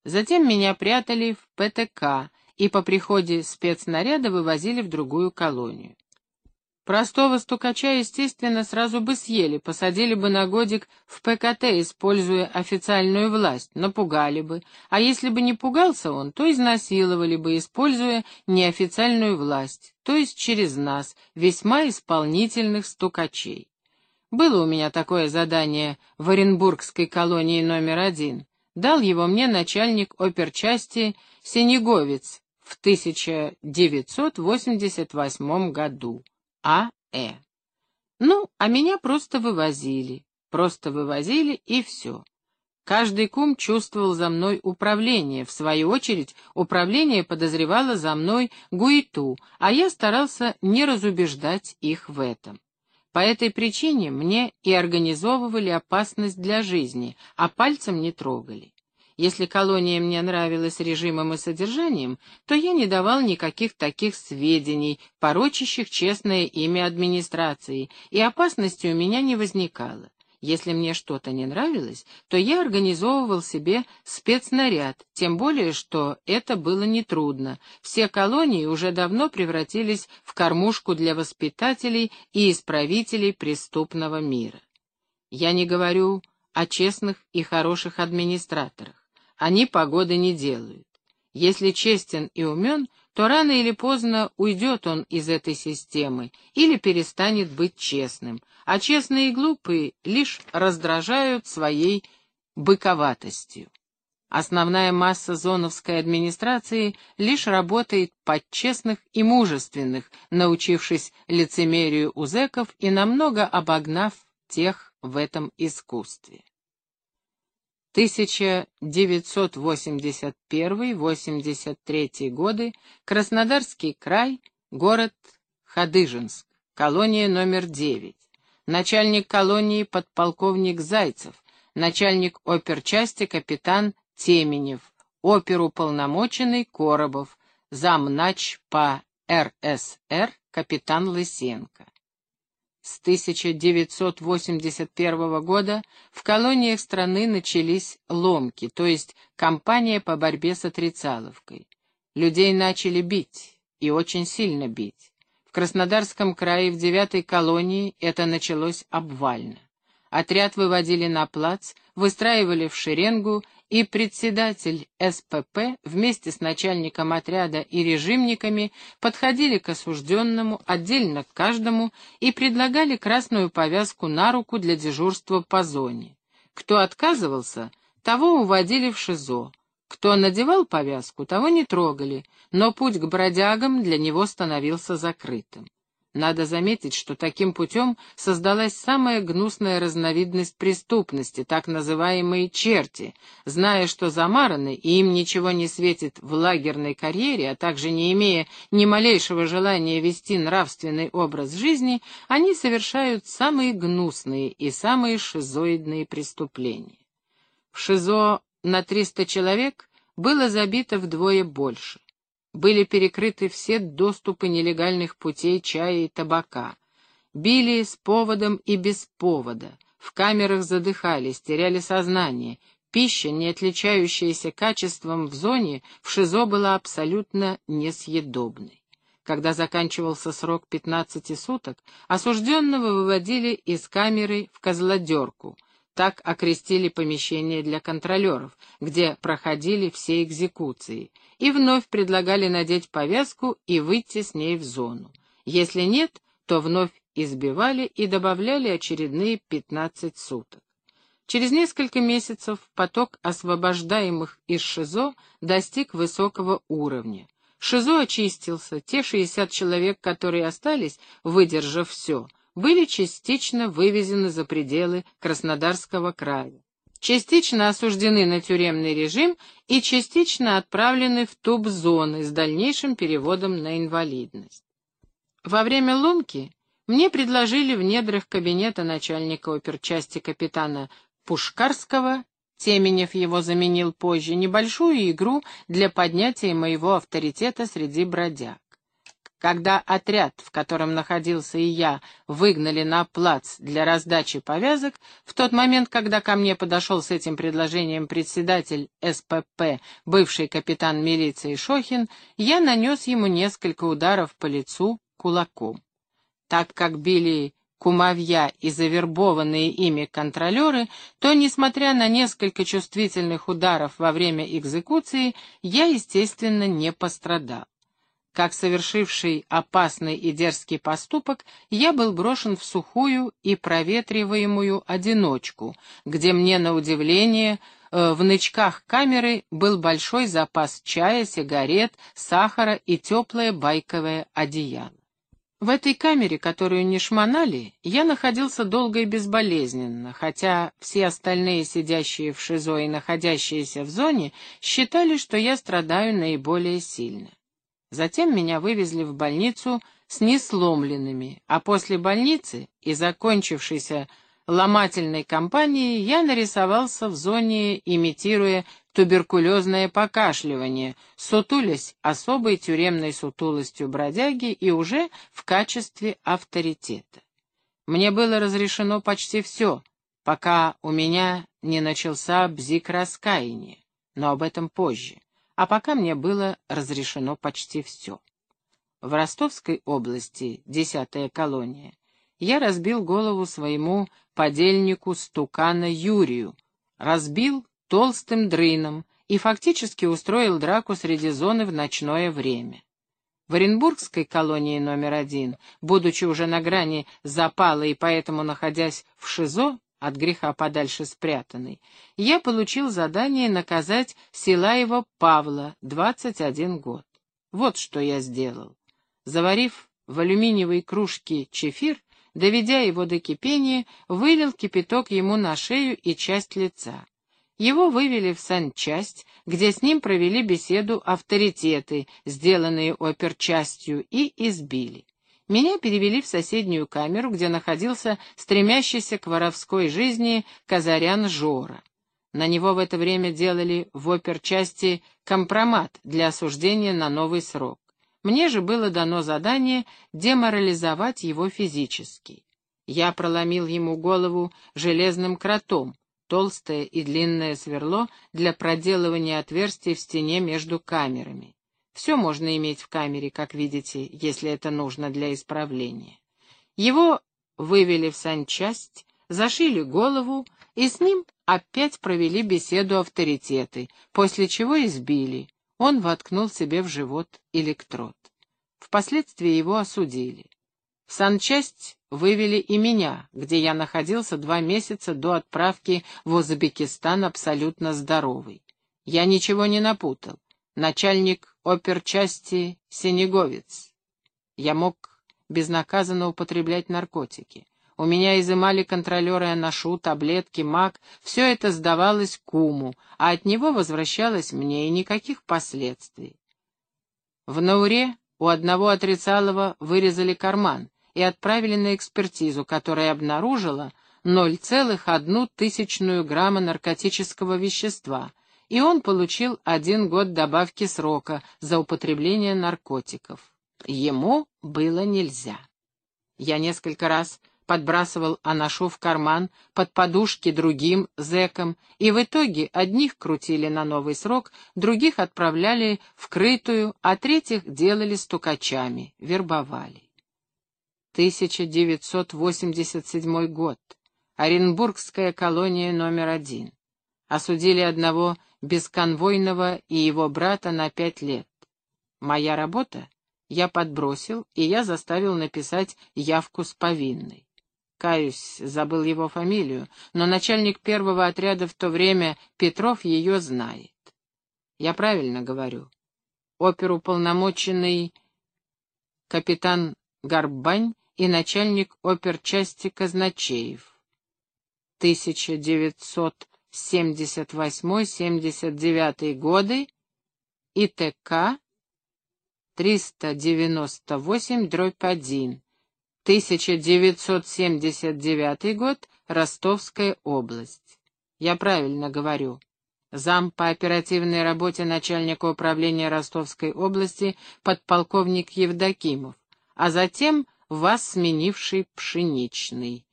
Затем меня прятали в ПТК и по приходе спецнаряда вывозили в другую колонию. Простого стукача, естественно, сразу бы съели, посадили бы на годик в ПКТ, используя официальную власть, напугали бы, а если бы не пугался он, то изнасиловали бы, используя неофициальную власть, то есть через нас, весьма исполнительных стукачей. Было у меня такое задание в Оренбургской колонии номер один. Дал его мне начальник оперчасти Сенеговец в 1988 году. А.Э. Ну, а меня просто вывозили. Просто вывозили, и все. Каждый кум чувствовал за мной управление, в свою очередь управление подозревало за мной Гуиту, а я старался не разубеждать их в этом. По этой причине мне и организовывали опасность для жизни, а пальцем не трогали. Если колония мне нравилась режимом и содержанием, то я не давал никаких таких сведений, порочащих честное имя администрации, и опасности у меня не возникало. Если мне что-то не нравилось, то я организовывал себе спецнаряд, тем более, что это было нетрудно. Все колонии уже давно превратились в кормушку для воспитателей и исправителей преступного мира. Я не говорю о честных и хороших администраторах. Они погоды не делают. Если честен и умен, то рано или поздно уйдет он из этой системы или перестанет быть честным, а честные и глупые лишь раздражают своей быковатостью. Основная масса зоновской администрации лишь работает под честных и мужественных, научившись лицемерию у зэков и намного обогнав тех в этом искусстве. 1981-83 годы, Краснодарский край, город Хадыженск, колония номер 9. Начальник колонии подполковник Зайцев, начальник оперчасти капитан Теменев, оперуполномоченный Коробов, замнач по РСР капитан Лысенко. С 1981 года в колониях страны начались ломки, то есть кампания по борьбе с отрицаловкой. Людей начали бить, и очень сильно бить. В Краснодарском крае в девятой колонии это началось обвально. Отряд выводили на плац, выстраивали в шеренгу и председатель СПП вместе с начальником отряда и режимниками подходили к осужденному, отдельно к каждому, и предлагали красную повязку на руку для дежурства по зоне. Кто отказывался, того уводили в ШИЗО. Кто надевал повязку, того не трогали, но путь к бродягам для него становился закрытым. Надо заметить, что таким путем создалась самая гнусная разновидность преступности, так называемые черти. Зная, что замараны, и им ничего не светит в лагерной карьере, а также не имея ни малейшего желания вести нравственный образ жизни, они совершают самые гнусные и самые шизоидные преступления. В ШИЗО на 300 человек было забито вдвое больше были перекрыты все доступы нелегальных путей чая и табака. Били с поводом и без повода, в камерах задыхались, теряли сознание. Пища, не отличающаяся качеством в зоне, в ШИЗО была абсолютно несъедобной. Когда заканчивался срок 15 суток, осужденного выводили из камеры в козлодерку. Так окрестили помещение для контролеров, где проходили все экзекуции и вновь предлагали надеть повязку и выйти с ней в зону. Если нет, то вновь избивали и добавляли очередные 15 суток. Через несколько месяцев поток освобождаемых из ШИЗО достиг высокого уровня. ШИЗО очистился, те 60 человек, которые остались, выдержав все, были частично вывезены за пределы Краснодарского края частично осуждены на тюремный режим и частично отправлены в туб-зоны с дальнейшим переводом на инвалидность. Во время ломки мне предложили в недрах кабинета начальника оперчасти капитана Пушкарского, Теменев его заменил позже, небольшую игру для поднятия моего авторитета среди бродяг. Когда отряд, в котором находился и я, выгнали на плац для раздачи повязок, в тот момент, когда ко мне подошел с этим предложением председатель СПП, бывший капитан милиции Шохин, я нанес ему несколько ударов по лицу кулаком. Так как били кумовья и завербованные ими контролеры, то, несмотря на несколько чувствительных ударов во время экзекуции, я, естественно, не пострадал. Как совершивший опасный и дерзкий поступок, я был брошен в сухую и проветриваемую одиночку, где мне, на удивление, э, в нычках камеры был большой запас чая, сигарет, сахара и теплое байковое одеяло. В этой камере, которую не шмонали, я находился долго и безболезненно, хотя все остальные, сидящие в ШИЗО и находящиеся в зоне, считали, что я страдаю наиболее сильно. Затем меня вывезли в больницу с несломленными, а после больницы и закончившейся ломательной кампании я нарисовался в зоне, имитируя туберкулезное покашливание, сутулясь особой тюремной сутулостью бродяги и уже в качестве авторитета. Мне было разрешено почти все, пока у меня не начался бзик раскаяния, но об этом позже, а пока мне было разрешено почти все. В Ростовской области, десятая колония, я разбил голову своему подельнику Стукана Юрию, разбил толстым дрыном и фактически устроил драку среди зоны в ночное время. В Оренбургской колонии номер один, будучи уже на грани запала и поэтому находясь в ШИЗО, от греха подальше спрятанный, я получил задание наказать Силаева Павла, 21 год. Вот что я сделал. Заварив в алюминиевой кружке чефир, доведя его до кипения, вылил кипяток ему на шею и часть лица. Его вывели в санчасть, где с ним провели беседу авторитеты, сделанные оперчастью, и избили. Меня перевели в соседнюю камеру, где находился стремящийся к воровской жизни казарян Жора. На него в это время делали в оперчасти компромат для осуждения на новый срок. Мне же было дано задание деморализовать его физически. Я проломил ему голову железным кротом, толстое и длинное сверло для проделывания отверстий в стене между камерами. Все можно иметь в камере, как видите, если это нужно для исправления. Его вывели в санчасть, зашили голову, и с ним опять провели беседу авторитеты, после чего избили. Он воткнул себе в живот электрод. Впоследствии его осудили. В санчасть вывели и меня, где я находился два месяца до отправки в Узбекистан абсолютно здоровый. Я ничего не напутал. Начальник оперчасти Сенеговец. Я мог безнаказанно употреблять наркотики. У меня изымали контролеры аношу, таблетки, мак, все это сдавалось куму, а от него возвращалось мне, и никаких последствий. В Науре у одного отрицалого вырезали карман и отправили на экспертизу, которая обнаружила 0,1 тысячную грамма наркотического вещества — и он получил один год добавки срока за употребление наркотиков. Ему было нельзя. Я несколько раз подбрасывал аношу в карман, под подушки другим зэкам, и в итоге одних крутили на новый срок, других отправляли в крытую, а третьих делали стукачами, вербовали. 1987 год. Оренбургская колония номер один. Осудили одного бесконвойного и его брата на пять лет. Моя работа? Я подбросил, и я заставил написать явку с повинной. Каюсь, забыл его фамилию, но начальник первого отряда в то время, Петров, ее знает. Я правильно говорю. Оперуполномоченный капитан Горбань и начальник оперчасти Казначеев. 1900 78-79 годы ИТК 398 дробь 1, 1979 год, Ростовская область. Я правильно говорю. Зам по оперативной работе начальника управления Ростовской области подполковник Евдокимов, а затем вас сменивший Пшеничный.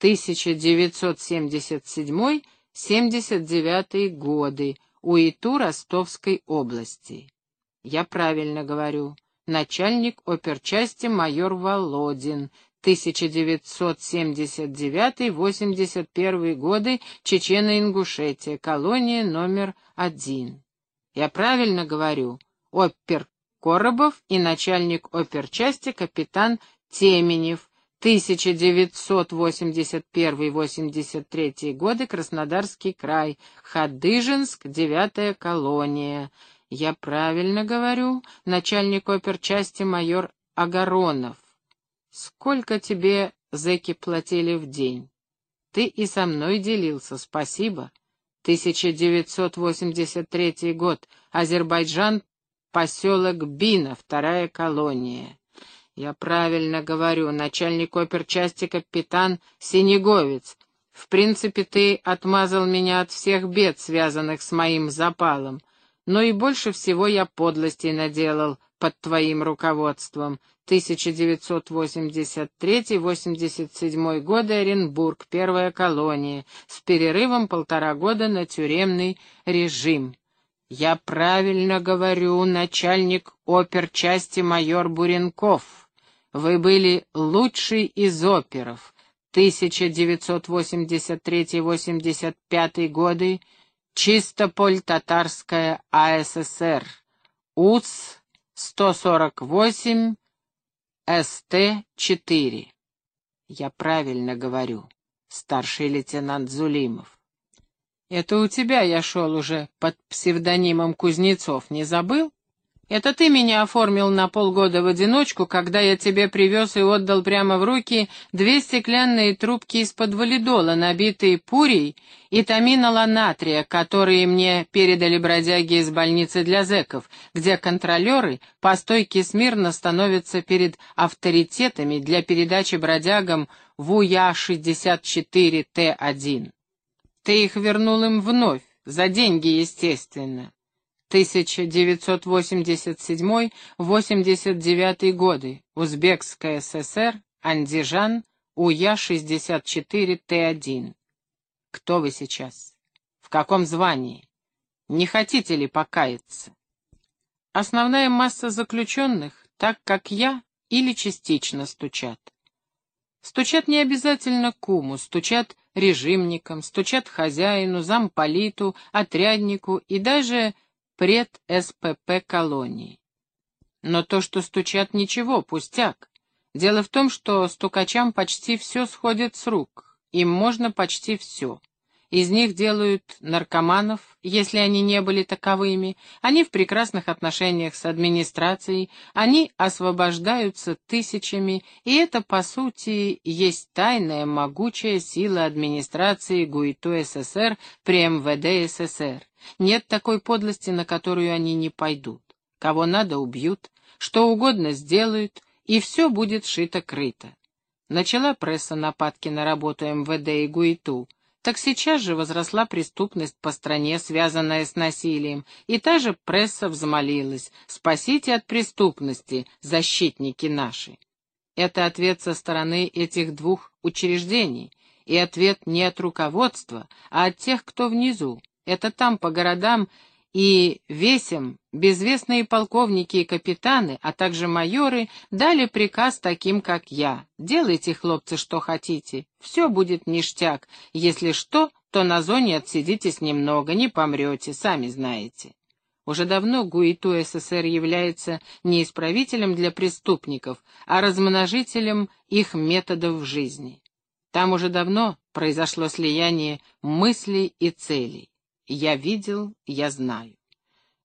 1977 79-е годы, УИТУ Ростовской области. Я правильно говорю. Начальник оперчасти майор Володин, 1979-81 годы, Чечено-Ингушетия, колония номер один. Я правильно говорю. Опер Коробов и начальник оперчасти капитан Теменев, 1981-83 годы, Краснодарский край, Хадыженск, девятая колония. Я правильно говорю, начальник оперчасти майор Агаронов. Сколько тебе зэки платили в день? Ты и со мной делился, спасибо. 1983 год, Азербайджан, поселок Бина, вторая колония. Я правильно говорю, начальник оперчасти капитан Синеговец. В принципе, ты отмазал меня от всех бед, связанных с моим запалом. Но и больше всего я подлостей наделал, под твоим руководством. 1983-87 годы Оренбург, первая колония, с перерывом полтора года на тюремный режим. Я правильно говорю, начальник оперчасти майор Буренков. Вы были лучший из оперов. 1983-85 годы, Чистополь-Татарская АССР, УЦ-148, СТ-4. Я правильно говорю, старший лейтенант Зулимов. Это у тебя я шел уже под псевдонимом Кузнецов, не забыл? Это ты меня оформил на полгода в одиночку, когда я тебе привез и отдал прямо в руки две стеклянные трубки из-под валидола, набитые пурей и таминола натрия, которые мне передали бродяги из больницы для зэков, где контролеры по стойке смирно становятся перед авторитетами для передачи бродягам в УЯ-64Т1. Ты их вернул им вновь, за деньги, естественно. 1987-89 годы, Узбекская ССР, Андижан, УЯ-64Т1. Кто вы сейчас? В каком звании? Не хотите ли покаяться? Основная масса заключенных, так как я, или частично стучат. Стучат не обязательно куму, стучат режимникам, стучат хозяину, замполиту, отряднику и даже пред СПП колонии. Но то, что стучат, ничего, пустяк. Дело в том, что стукачам почти все сходит с рук, им можно почти все. Из них делают наркоманов, если они не были таковыми, они в прекрасных отношениях с администрацией, они освобождаются тысячами, и это, по сути, есть тайная могучая сила администрации ГУИТУ СССР при МВД СССР. Нет такой подлости, на которую они не пойдут. Кого надо, убьют, что угодно сделают, и все будет шито-крыто. Начала пресса нападки на работу МВД и ГУИТУ, так сейчас же возросла преступность по стране, связанная с насилием, и та же пресса взмолилась «Спасите от преступности, защитники наши». Это ответ со стороны этих двух учреждений, и ответ не от руководства, а от тех, кто внизу. Это там, по городам, и весем безвестные полковники и капитаны, а также майоры, дали приказ таким, как я. Делайте, хлопцы, что хотите, все будет ништяк. Если что, то на зоне отсидитесь немного, не помрете, сами знаете. Уже давно ГУИТУ СССР является не исправителем для преступников, а размножителем их методов жизни. Там уже давно произошло слияние мыслей и целей. Я видел, я знаю.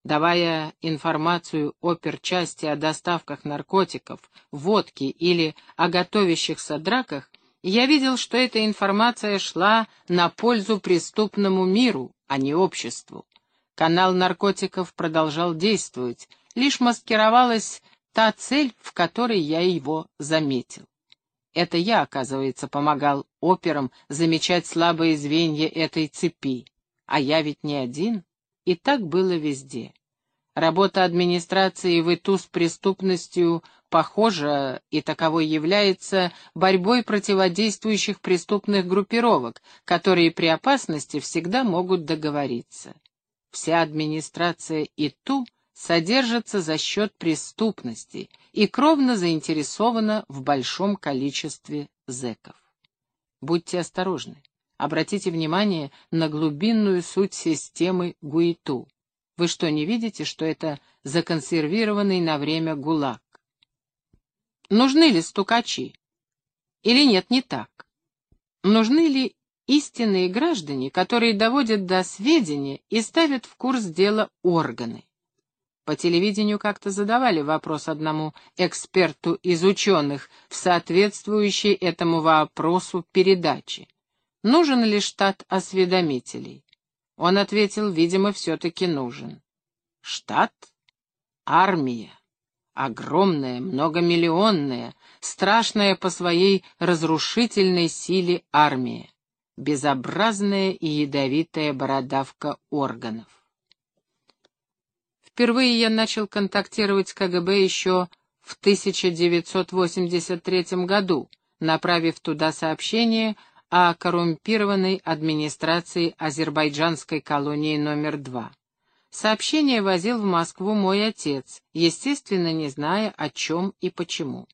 Давая информацию оперчасти о доставках наркотиков, водки или о готовящихся драках, я видел, что эта информация шла на пользу преступному миру, а не обществу. Канал наркотиков продолжал действовать, лишь маскировалась та цель, в которой я его заметил. Это я, оказывается, помогал операм замечать слабые звенья этой цепи. А я ведь не один, и так было везде. Работа администрации в ИТУ с преступностью похожа и таковой является борьбой противодействующих преступных группировок, которые при опасности всегда могут договориться. Вся администрация ИТУ содержится за счет преступности и кровно заинтересована в большом количестве зэков. Будьте осторожны. Обратите внимание на глубинную суть системы ГУИТУ. Вы что, не видите, что это законсервированный на время ГУЛАГ? Нужны ли стукачи? Или нет, не так? Нужны ли истинные граждане, которые доводят до сведения и ставят в курс дела органы? По телевидению как-то задавали вопрос одному эксперту из ученых в соответствующей этому вопросу передаче нужен ли штат осведомителей. Он ответил, видимо, все-таки нужен. Штат? Армия. Огромная, многомиллионная, страшная по своей разрушительной силе армия. Безобразная и ядовитая бородавка органов. Впервые я начал контактировать с КГБ еще в 1983 году, направив туда сообщение о коррумпированной администрации азербайджанской колонии номер два. Сообщение возил в Москву мой отец, естественно, не зная, о чем и почему.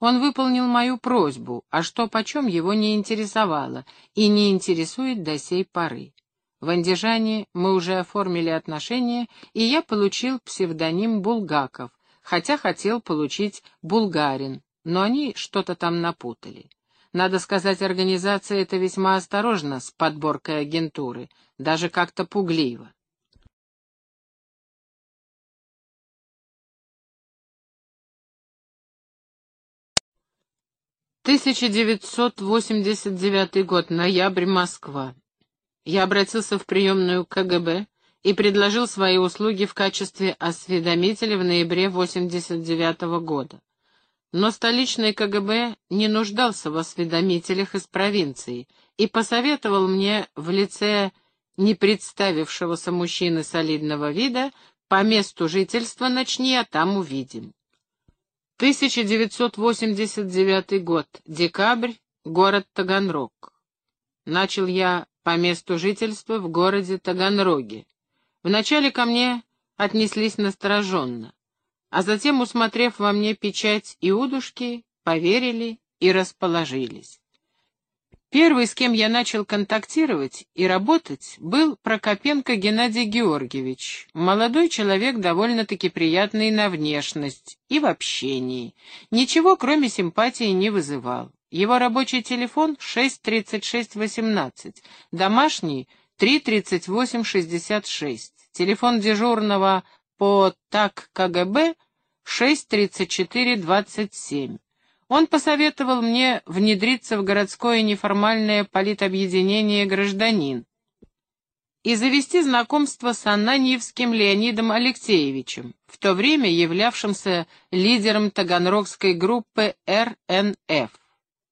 Он выполнил мою просьбу, а что почем его не интересовало и не интересует до сей поры. В Андижане мы уже оформили отношения, и я получил псевдоним Булгаков, хотя хотел получить Булгарин, но они что-то там напутали. Надо сказать, организация эта весьма осторожна с подборкой агентуры, даже как-то пугливо. Тысяча девятьсот восемьдесят девятый год, ноябрь, Москва. Я обратился в приемную КГБ и предложил свои услуги в качестве осведомителя в ноябре 89 -го года. Но столичный КГБ не нуждался в осведомителях из провинции и посоветовал мне в лице не представившегося мужчины солидного вида по месту жительства начни, а там увидим. 1989 год, декабрь, город Таганрог. Начал я по месту жительства в городе Таганроге. Вначале ко мне отнеслись настороженно, а затем, усмотрев во мне печать Иудушки, поверили и расположились. Первый, с кем я начал контактировать и работать, был Прокопенко Геннадий Георгиевич, молодой человек, довольно-таки приятный на внешность и в общении, ничего кроме симпатии не вызывал. Его рабочий телефон 63618, домашний 33866, телефон дежурного по ТАК КГБ 63427. Он посоветовал мне внедриться в городское неформальное политобъединение «Гражданин» и завести знакомство с Ананьевским Леонидом Алексеевичем, в то время являвшимся лидером таганрогской группы РНФ.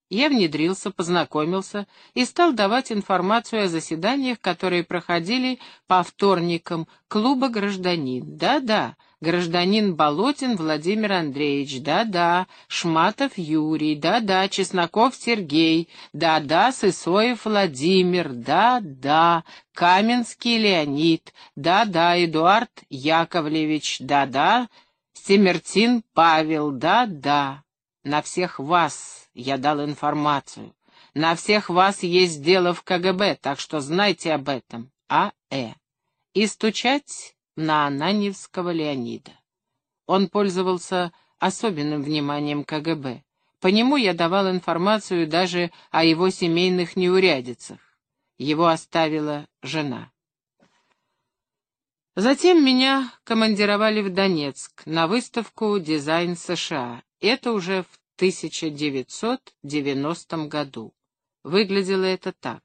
Я внедрился, познакомился и стал давать информацию о заседаниях, которые проходили по вторникам. Клуба «Гражданин». Да-да, гражданин Болотин Владимир Андреевич, да-да, Шматов Юрий, да-да, Чесноков Сергей, да-да, Сысоев Владимир, да-да, Каменский Леонид, да-да, Эдуард Яковлевич, да-да, Семертин Павел, да-да, на всех вас я дал информацию. На всех вас есть дело в КГБ, так что знайте об этом. А.Э. И стучать на Ананьевского Леонида. Он пользовался особенным вниманием КГБ. По нему я давал информацию даже о его семейных неурядицах. Его оставила жена. Затем меня командировали в Донецк на выставку «Дизайн США». Это уже в 1990 году. Выглядело это так.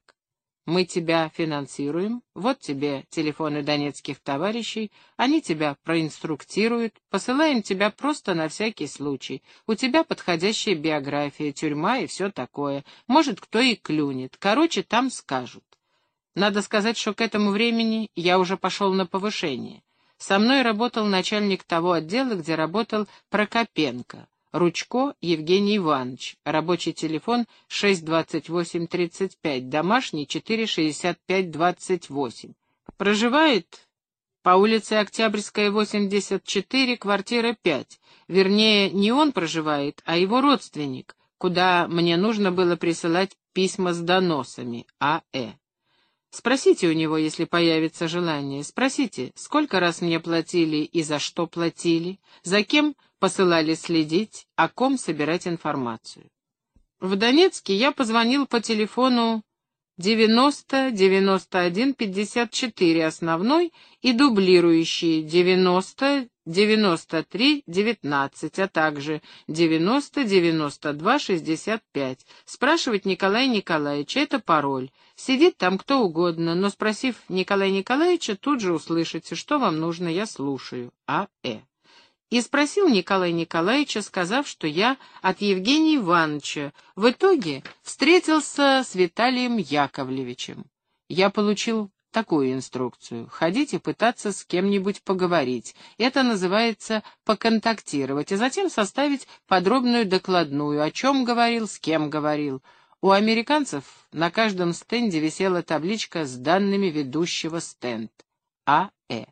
Мы тебя финансируем, вот тебе телефоны донецких товарищей, они тебя проинструктируют, посылаем тебя просто на всякий случай. У тебя подходящая биография, тюрьма и все такое. Может, кто и клюнет. Короче, там скажут. Надо сказать, что к этому времени я уже пошел на повышение. Со мной работал начальник того отдела, где работал Прокопенко. Ручко Евгений Иванович, рабочий телефон 62835, домашний 46528. Проживает по улице Октябрьская, 84, квартира 5. Вернее, не он проживает, а его родственник, куда мне нужно было присылать письма с доносами, А.Э. Спросите у него, если появится желание. Спросите, сколько раз мне платили и за что платили, за кем посылали следить, о ком собирать информацию. В Донецке я позвонил по телефону 90 91 54 основной и дублирующие 90 93 19, а также 90 92 65. Спрашивать Николая Николаевича — это пароль. Сидит там кто угодно, но спросив Николая Николаевича, тут же услышите, что вам нужно, я слушаю. А.Э. И спросил Николая Николаевича, сказав, что я от Евгения Ивановича. В итоге встретился с Виталием Яковлевичем. Я получил такую инструкцию. Ходите пытаться с кем-нибудь поговорить. Это называется поконтактировать, а затем составить подробную докладную, о чем говорил, с кем говорил. У американцев на каждом стенде висела табличка с данными ведущего стенд. А.Э.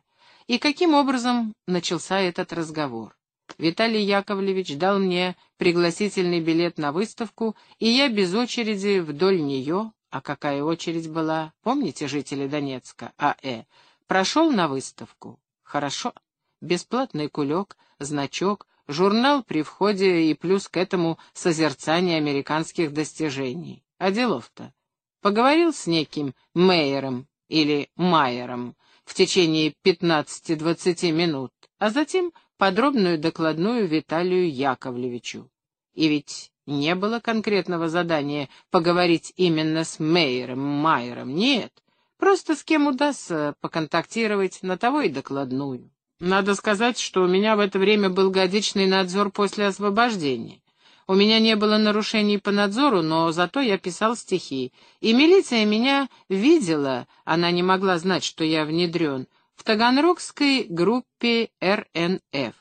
И каким образом начался этот разговор? Виталий Яковлевич дал мне пригласительный билет на выставку, и я без очереди вдоль нее, а какая очередь была, помните, жители Донецка, А.Э., прошел на выставку. Хорошо. Бесплатный кулек, значок, журнал при входе и плюс к этому созерцание американских достижений. А делов-то? Поговорил с неким Мейером или Майером в течение 15-20 минут, а затем подробную докладную Виталию Яковлевичу. И ведь не было конкретного задания поговорить именно с Мейером, Майером, нет. Просто с кем удастся поконтактировать, на того и докладную. Надо сказать, что у меня в это время был годичный надзор после освобождения. У меня не было нарушений по надзору, но зато я писал стихи. И милиция меня видела, она не могла знать, что я внедрен, в Таганрогской группе РНФ.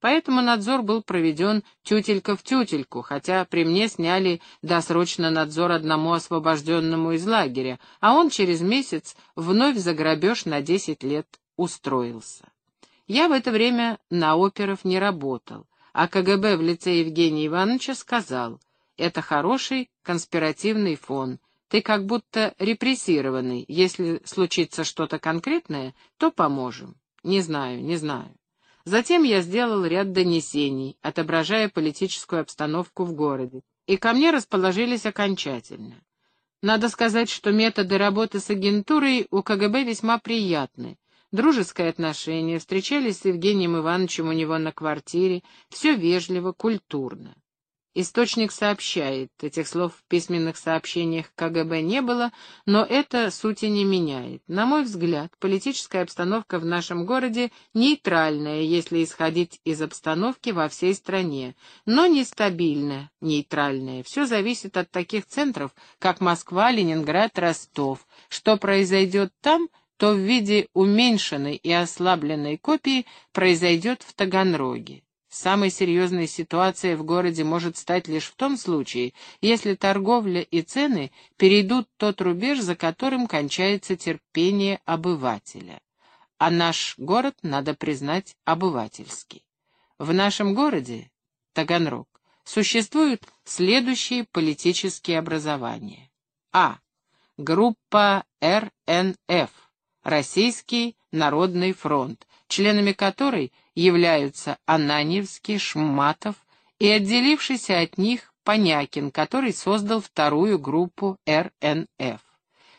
Поэтому надзор был проведен тютелька в тютельку, хотя при мне сняли досрочно надзор одному освобожденному из лагеря, а он через месяц вновь за грабеж на десять лет устроился. Я в это время на оперов не работал, а КГБ в лице Евгения Ивановича сказал, это хороший конспиративный фон, ты как будто репрессированный, если случится что-то конкретное, то поможем. Не знаю, не знаю. Затем я сделал ряд донесений, отображая политическую обстановку в городе, и ко мне расположились окончательно. Надо сказать, что методы работы с агентурой у КГБ весьма приятны, дружеское отношение, встречались с Евгением Ивановичем у него на квартире, все вежливо, культурно. Источник сообщает, этих слов в письменных сообщениях КГБ не было, но это сути не меняет. На мой взгляд, политическая обстановка в нашем городе нейтральная, если исходить из обстановки во всей стране, но нестабильная, нейтральная. Все зависит от таких центров, как Москва, Ленинград, Ростов. Что произойдет там, то в виде уменьшенной и ослабленной копии произойдет в Таганроге. Самой серьезной ситуацией в городе может стать лишь в том случае, если торговля и цены перейдут тот рубеж, за которым кончается терпение обывателя. А наш город, надо признать, обывательский. В нашем городе, Таганрог, существуют следующие политические образования. А. Группа РНФ – Российский народный фронт, членами которой являются Ананьевский, Шматов и отделившийся от них Понякин, который создал вторую группу РНФ.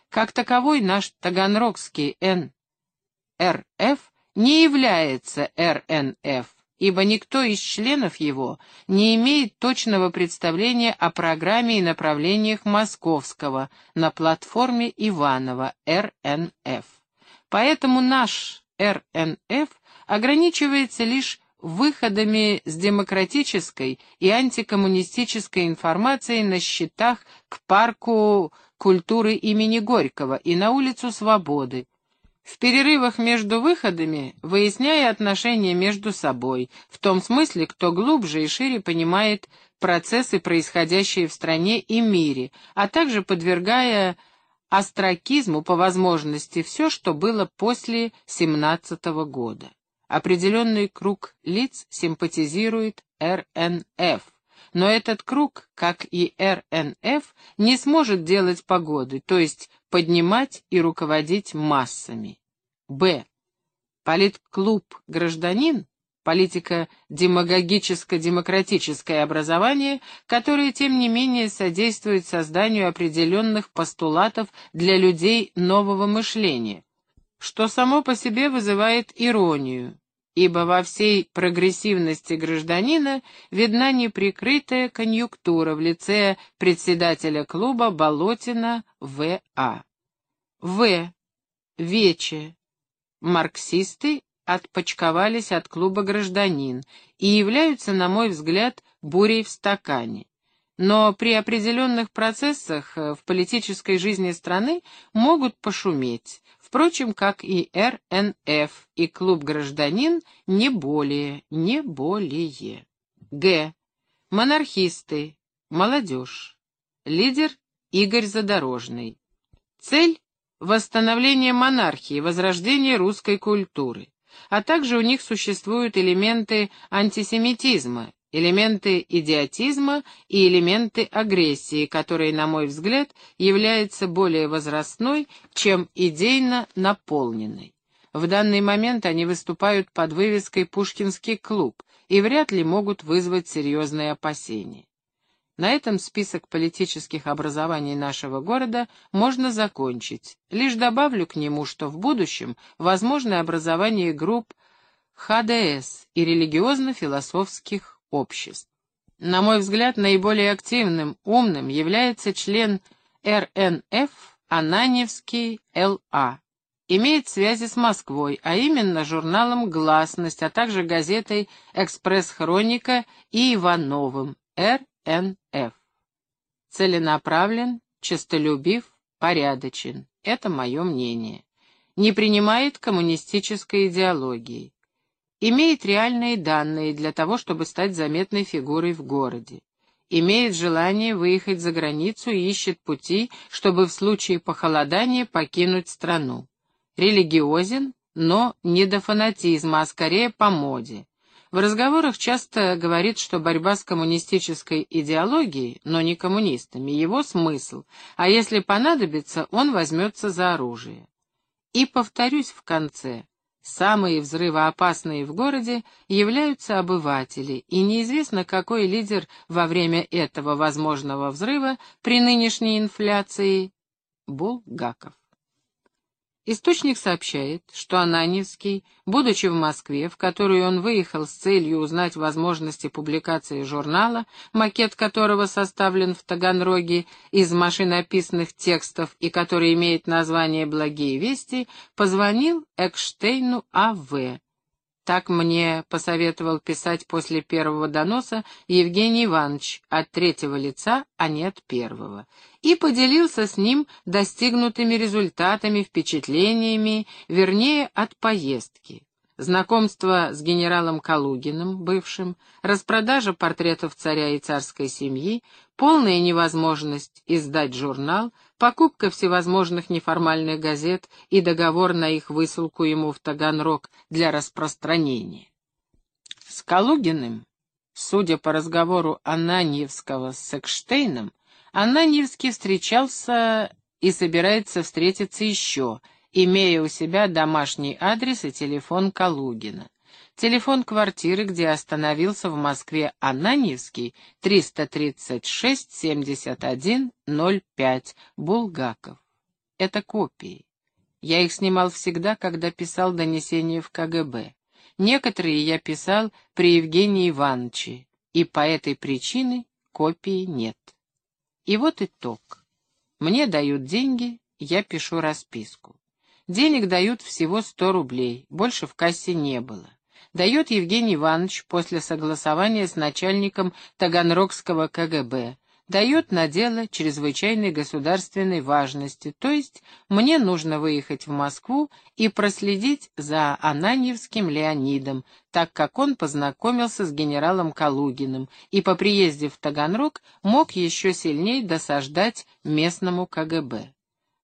Как таковой наш Таганрогский НРФ не является РНФ, ибо никто из членов его не имеет точного представления о программе и направлениях Московского на платформе Иванова РНФ. Поэтому наш РНФ ограничивается лишь выходами с демократической и антикоммунистической информацией на счетах к парку культуры имени Горького и на улицу Свободы, в перерывах между выходами выясняя отношения между собой, в том смысле, кто глубже и шире понимает процессы, происходящие в стране и мире, а также подвергая астракизму по возможности все, что было после семнадцатого года. Определенный круг лиц симпатизирует РНФ, но этот круг, как и РНФ, не сможет делать погоды, то есть поднимать и руководить массами. Б. Политклуб «Гражданин» политико-демагогическо-демократическое образование, которое, тем не менее, содействует созданию определенных постулатов для людей нового мышления, что само по себе вызывает иронию, ибо во всей прогрессивности гражданина видна неприкрытая конъюнктура в лице председателя клуба Болотина В.А. В. Вече. Марксисты отпочковались от клуба «Гражданин» и являются, на мой взгляд, бурей в стакане. но при определенных процессах э, в политической жизни страны могут пошуметь, впрочем, как и РНФ и клуб «Гражданин» не более, не более. Г. Монархисты, молодежь. Лидер Игорь Задорожный. Цель — восстановление монархии, возрождение русской культуры. А также у них существуют элементы антисемитизма, элементы идиотизма и элементы агрессии, которые, на мой взгляд, являются более возрастной, чем идейно наполненной. В данный момент они выступают под вывеской «Пушкинский клуб» и вряд ли могут вызвать серьезные опасения. На этом список политических образований нашего города можно закончить. Лишь добавлю к нему, что в будущем возможно образование групп ХДС и религиозно-философских обществ. На мой взгляд, наиболее активным, умным является член РНФ Ананевский Л.А. Имеет связи с Москвой, а именно журналом «Гласность», а также газетой «Экспресс-хроника» и Ивановым Р. Н.Ф. Целенаправлен, честолюбив, порядочен. Это мое мнение. Не принимает коммунистической идеологии. Имеет реальные данные для того, чтобы стать заметной фигурой в городе. Имеет желание выехать за границу и ищет пути, чтобы в случае похолодания покинуть страну. Религиозен, но не до фанатизма, а скорее по моде. В разговорах часто говорит, что борьба с коммунистической идеологией, но не коммунистами, его смысл, а если понадобится, он возьмется за оружие. И повторюсь в конце, самые взрывоопасные в городе являются обыватели, и неизвестно, какой лидер во время этого возможного взрыва при нынешней инфляции — Булгаков. Источник сообщает, что Ананьевский, будучи в Москве, в которую он выехал с целью узнать возможности публикации журнала, макет которого составлен в Таганроге из машинописных текстов и который имеет название «Благие вести», позвонил Экштейну А.В., так мне посоветовал писать после первого доноса Евгений Иванович от третьего лица, а не от первого, и поделился с ним достигнутыми результатами, впечатлениями, вернее, от поездки. Знакомство с генералом Калугиным, бывшим, распродажа портретов царя и царской семьи, полная невозможность издать журнал, покупка всевозможных неформальных газет и договор на их высылку ему в Таганрог для распространения. С Калугиным, судя по разговору Ананьевского с Экштейном, Ананьевский встречался и собирается встретиться еще — имея у себя домашний адрес и телефон Калугина. Телефон квартиры, где остановился в Москве Ананьевский, 336-71-05, Булгаков. Это копии. Я их снимал всегда, когда писал донесения в КГБ. Некоторые я писал при Евгении Ивановиче, и по этой причине копии нет. И вот итог. Мне дают деньги, я пишу расписку. Денег дают всего сто рублей, больше в кассе не было. Дает Евгений Иванович после согласования с начальником Таганрогского КГБ. Дает на дело чрезвычайной государственной важности, то есть мне нужно выехать в Москву и проследить за Ананьевским Леонидом, так как он познакомился с генералом Калугиным и по приезде в Таганрог мог еще сильнее досаждать местному КГБ.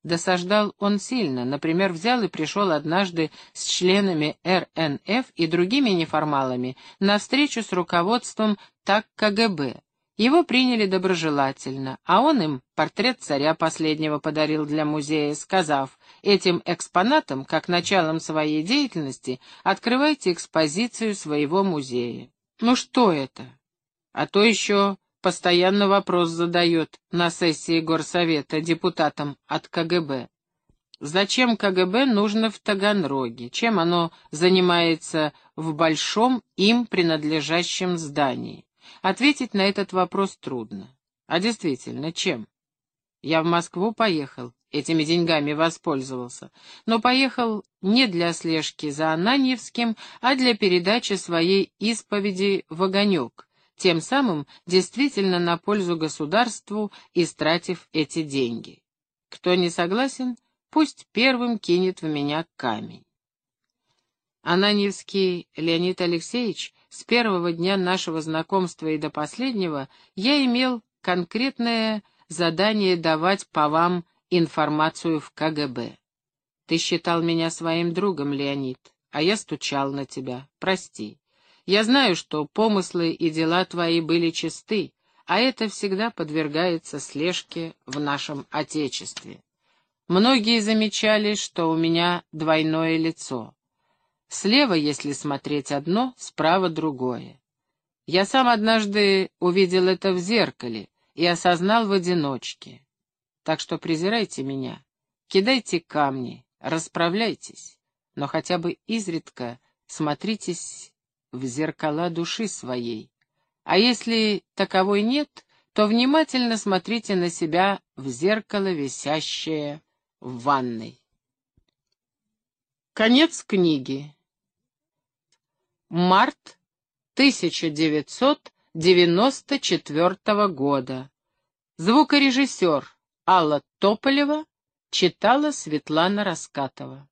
Досаждал он сильно, например, взял и пришел однажды с членами РНФ и другими неформалами на встречу с руководством ТАК КГБ. Его приняли доброжелательно, а он им портрет царя последнего подарил для музея, сказав, этим экспонатом, как началом своей деятельности, открывайте экспозицию своего музея. Ну что это? А то еще постоянно вопрос задает на сессии горсовета депутатам от КГБ. Зачем КГБ нужно в Таганроге? Чем оно занимается в большом им принадлежащем здании? Ответить на этот вопрос трудно. А действительно, чем? Я в Москву поехал, этими деньгами воспользовался, но поехал не для слежки за Ананьевским, а для передачи своей исповеди в огонек, тем самым действительно на пользу государству, истратив эти деньги. Кто не согласен, пусть первым кинет в меня камень. Ананьевский Леонид Алексеевич, с первого дня нашего знакомства и до последнего, я имел конкретное задание давать по вам информацию в КГБ. Ты считал меня своим другом, Леонид, а я стучал на тебя. Прости. Я знаю, что помыслы и дела твои были чисты, а это всегда подвергается слежке в нашем Отечестве. Многие замечали, что у меня двойное лицо. Слева, если смотреть одно, справа другое. Я сам однажды увидел это в зеркале и осознал в одиночке. Так что презирайте меня, кидайте камни, расправляйтесь, но хотя бы изредка смотритесь в зеркала души своей. А если таковой нет, то внимательно смотрите на себя в зеркало, висящее в ванной. Конец книги. Март 1994 года. Звукорежиссер Алла Тополева читала Светлана Раскатова.